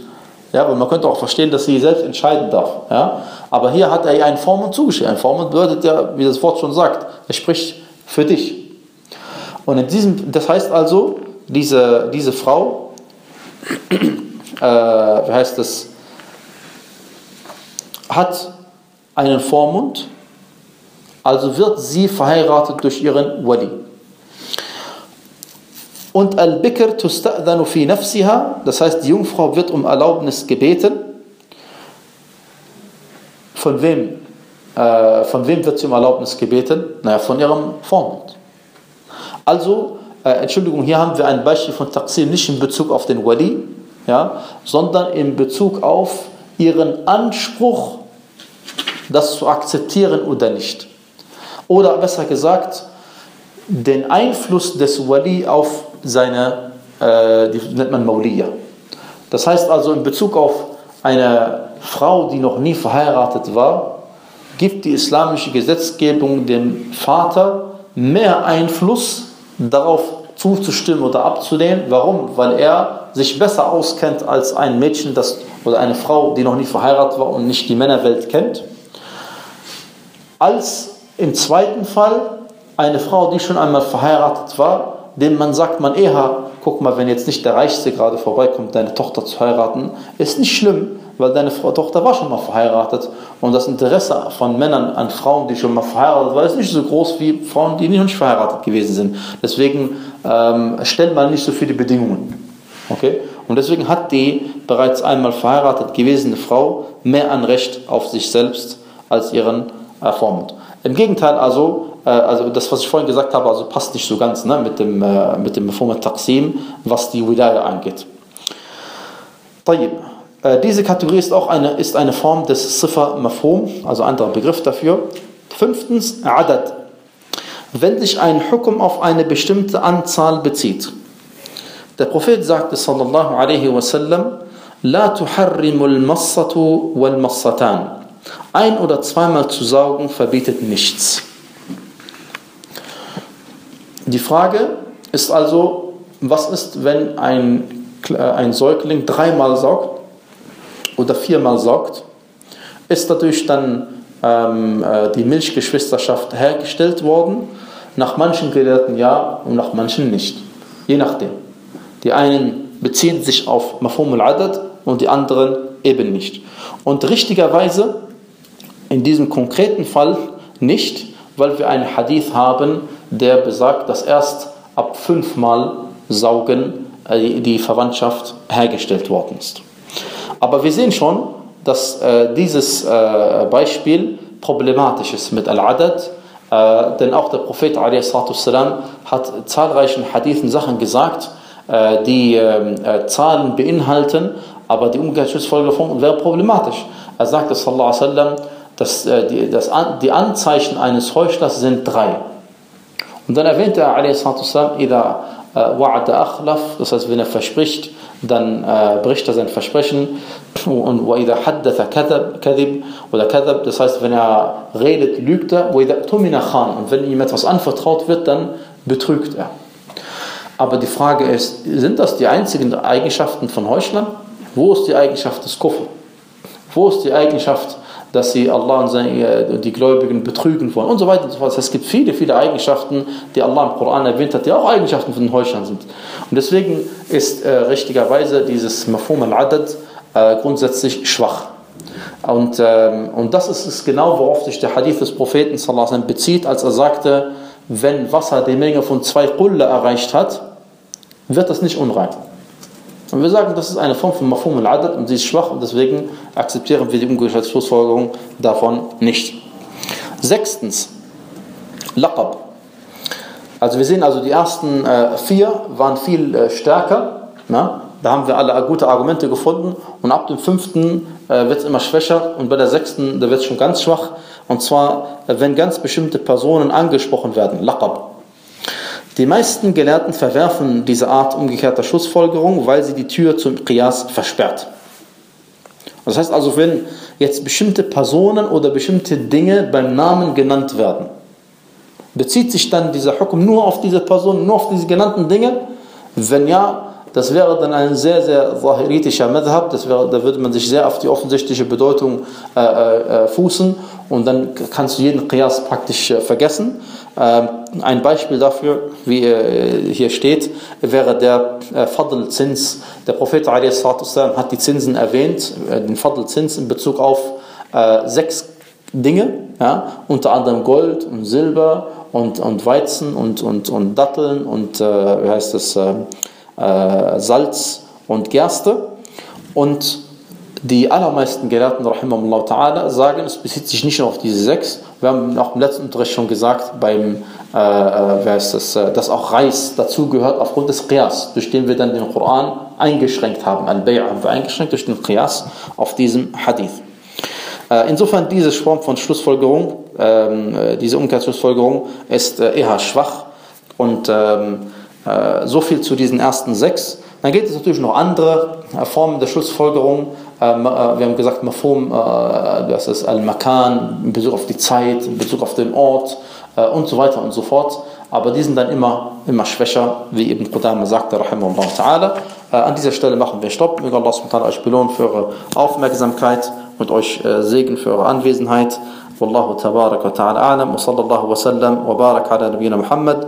Ja, aber man könnte auch verstehen, dass sie selbst entscheiden darf. Ja? Aber hier hat er ihr einen Vormund zugeschrieben. Ein Vormund bedeutet ja, wie das Wort schon sagt, er spricht für dich. Und in diesem, das heißt also, diese, diese Frau äh, wie heißt es, hat einen Vormund, also wird sie verheiratet durch ihren Wali. Und Al-Bikr tusta'dhanu fi nafsiha, das heißt, die Jungfrau wird um Erlaubnis gebeten. Von wem? Äh, von wem wird sie um Erlaubnis gebeten? Naja, von ihrem Vormund. Also, äh, Entschuldigung, hier haben wir ein Beispiel von Taqsim nicht in Bezug auf den Wali, ja, sondern in Bezug auf ihren Anspruch, das zu akzeptieren oder nicht. Oder besser gesagt, den Einfluss des Wali auf seine, äh, die nennt man Mauliya. Das heißt also in Bezug auf eine Frau, die noch nie verheiratet war, gibt die islamische Gesetzgebung dem Vater mehr Einfluss darauf zuzustimmen oder abzulehnen. Warum? Weil er sich besser auskennt als ein Mädchen das, oder eine Frau, die noch nie verheiratet war und nicht die Männerwelt kennt. Als im zweiten Fall eine Frau, die schon einmal verheiratet war, dem man sagt, man eher, guck mal, wenn jetzt nicht der Reichste gerade vorbeikommt, deine Tochter zu heiraten, ist nicht schlimm, weil deine Tochter war schon mal verheiratet und das Interesse von Männern an Frauen, die schon mal verheiratet waren, ist nicht so groß wie Frauen, die nicht verheiratet gewesen sind. Deswegen ähm, stellt man nicht so viele Bedingungen. Okay? Und deswegen hat die bereits einmal verheiratet gewesene Frau mehr Anrecht auf sich selbst als ihren äh, Vormund. Im Gegenteil also, äh, also das, was ich vorhin gesagt habe, also passt nicht so ganz ne, mit dem, äh, mit dem Mafhum Taqsim, was die Wilaya angeht. طيب. Äh, diese Kategorie ist auch eine, ist eine Form des Sifa Mafhum, also ein anderer Begriff dafür. Fünftens, Adad. Wenn sich ein Hukum auf eine bestimmte Anzahl bezieht. Der Prophet sagte sallallahu alaihi wasallam, La tuharrimul massatu wal massatan. Ein oder zweimal zu saugen verbietet nichts. Die Frage ist also, was ist, wenn ein, äh, ein Säugling dreimal saugt oder viermal saugt? Ist dadurch dann ähm, äh, die Milchgeschwisterschaft hergestellt worden? Nach manchen Gelehrten ja und nach manchen nicht. Je nachdem. Die einen beziehen sich auf Mafhum al-Adad und die anderen eben nicht. Und richtigerweise in diesem konkreten Fall nicht, weil wir einen Hadith haben, der besagt, dass erst ab fünfmal Saugen äh, die Verwandtschaft hergestellt worden ist. Aber wir sehen schon, dass äh, dieses äh, Beispiel problematisch ist mit Al-Adad, äh, denn auch der Prophet a.s. hat zahlreichen Hadithen Sachen gesagt, äh, die ähm, äh, Zahlen beinhalten, aber die Umkehrschlussfolgerung wäre problematisch. Er sagte sallallahu alaihi wasallam, dass die, das, die Anzeichen eines Heuchlers sind drei. Und dann erwähnt er, Ida wa'ada akhlaf, das heißt, wenn er verspricht, dann äh, bricht er sein Versprechen. Und وَإِذَا حَدَّثَ كَذِب oder كَذَب, das heißt, wenn er redet, lügt er. وَإِذَا اؤْتُمِنَ خَانْ Und wenn ihm etwas anvertraut wird, dann betrügt er. Aber die Frage ist, sind das die einzigen Eigenschaften von Heuchlern? Wo ist die Eigenschaft des Kufr? Wo ist die Eigenschaft dass sie Allah und seine, die Gläubigen betrügen wollen und so weiter und so fort. Es gibt viele, viele Eigenschaften, die Allah im Koran erwähnt hat, die auch Eigenschaften von den Heuchlern sind. Und deswegen ist äh, richtigerweise dieses Mafhum al-Adad äh, grundsätzlich schwach. Und, ähm, und das ist es genau, worauf sich der Hadith des Propheten sallam, bezieht, als er sagte, wenn Wasser die Menge von zwei Qulle erreicht hat, wird das nicht unrein. Und wir sagen, das ist eine Form von Mafhum al-Adad und sie ist schwach und deswegen akzeptieren wir die umgekehrte Schlussfolgerung davon nicht. Sechstens, Laqab. Also wir sehen also, die ersten äh, vier waren viel äh, stärker. Na? Da haben wir alle gute Argumente gefunden und ab dem fünften äh, wird es immer schwächer und bei der sechsten, da wird es schon ganz schwach. Und zwar, äh, wenn ganz bestimmte Personen angesprochen werden, Laqab. Die meisten Gelehrten verwerfen diese Art umgekehrter Schlussfolgerung, weil sie die Tür zum Qiyas versperrt. Das heißt also, wenn jetzt bestimmte Personen oder bestimmte Dinge beim Namen genannt werden, bezieht sich dann dieser Hukum nur auf diese Personen, nur auf diese genannten Dinge? Wenn ja, das wäre dann ein sehr, sehr zahiritischer Madhab, das wäre, da würde man sich sehr auf die offensichtliche Bedeutung äh, äh, fußen und dann kannst du jeden Qiyas praktisch äh, vergessen. Ähm, ein Beispiel dafür, wie äh, hier steht, wäre der äh, Fadl-Zins. Der Prophet hat die Zinsen erwähnt, äh, den Fadl-Zins in Bezug auf sechs Dinge, ja, unter anderem Gold und Silber und, und Weizen und, und, und Datteln und äh, wie heißt das, äh, Salz und Gerste. Und die allermeisten Gelehrten, ta'ala, sagen, es bezieht sich nicht nur auf diese sechs. Wir haben auch im letzten Unterricht schon gesagt, beim, äh, äh wer ist das, äh, dass auch Reis dazugehört aufgrund des Qiyas, durch den wir dann den Koran eingeschränkt haben. Al-Bay' haben wir eingeschränkt durch den Qiyas auf diesem Hadith. Äh, insofern diese Form von Schlussfolgerung, ähm, diese Umkehrschlussfolgerung ist eher schwach und ähm, so viel zu diesen ersten sechs. Dann gibt es natürlich noch andere Formen der Schlussfolgerung, ähm, äh, wir haben gesagt, Mafum, äh, das ist Al-Makan, in Bezug auf die Zeit, in Bezug auf den Ort äh, und so weiter und so fort. Aber die sind dann immer, immer schwächer, wie Ibn Qudama sagte, rahimahullah ta'ala. An dieser Stelle machen wir Stopp. Möge Allah subhanahu euch belohnen für eure Aufmerksamkeit und euch Segen für eure Anwesenheit. والله تبارك وتعالى أعلم وصلى الله وسلم وبارك على نبينا محمد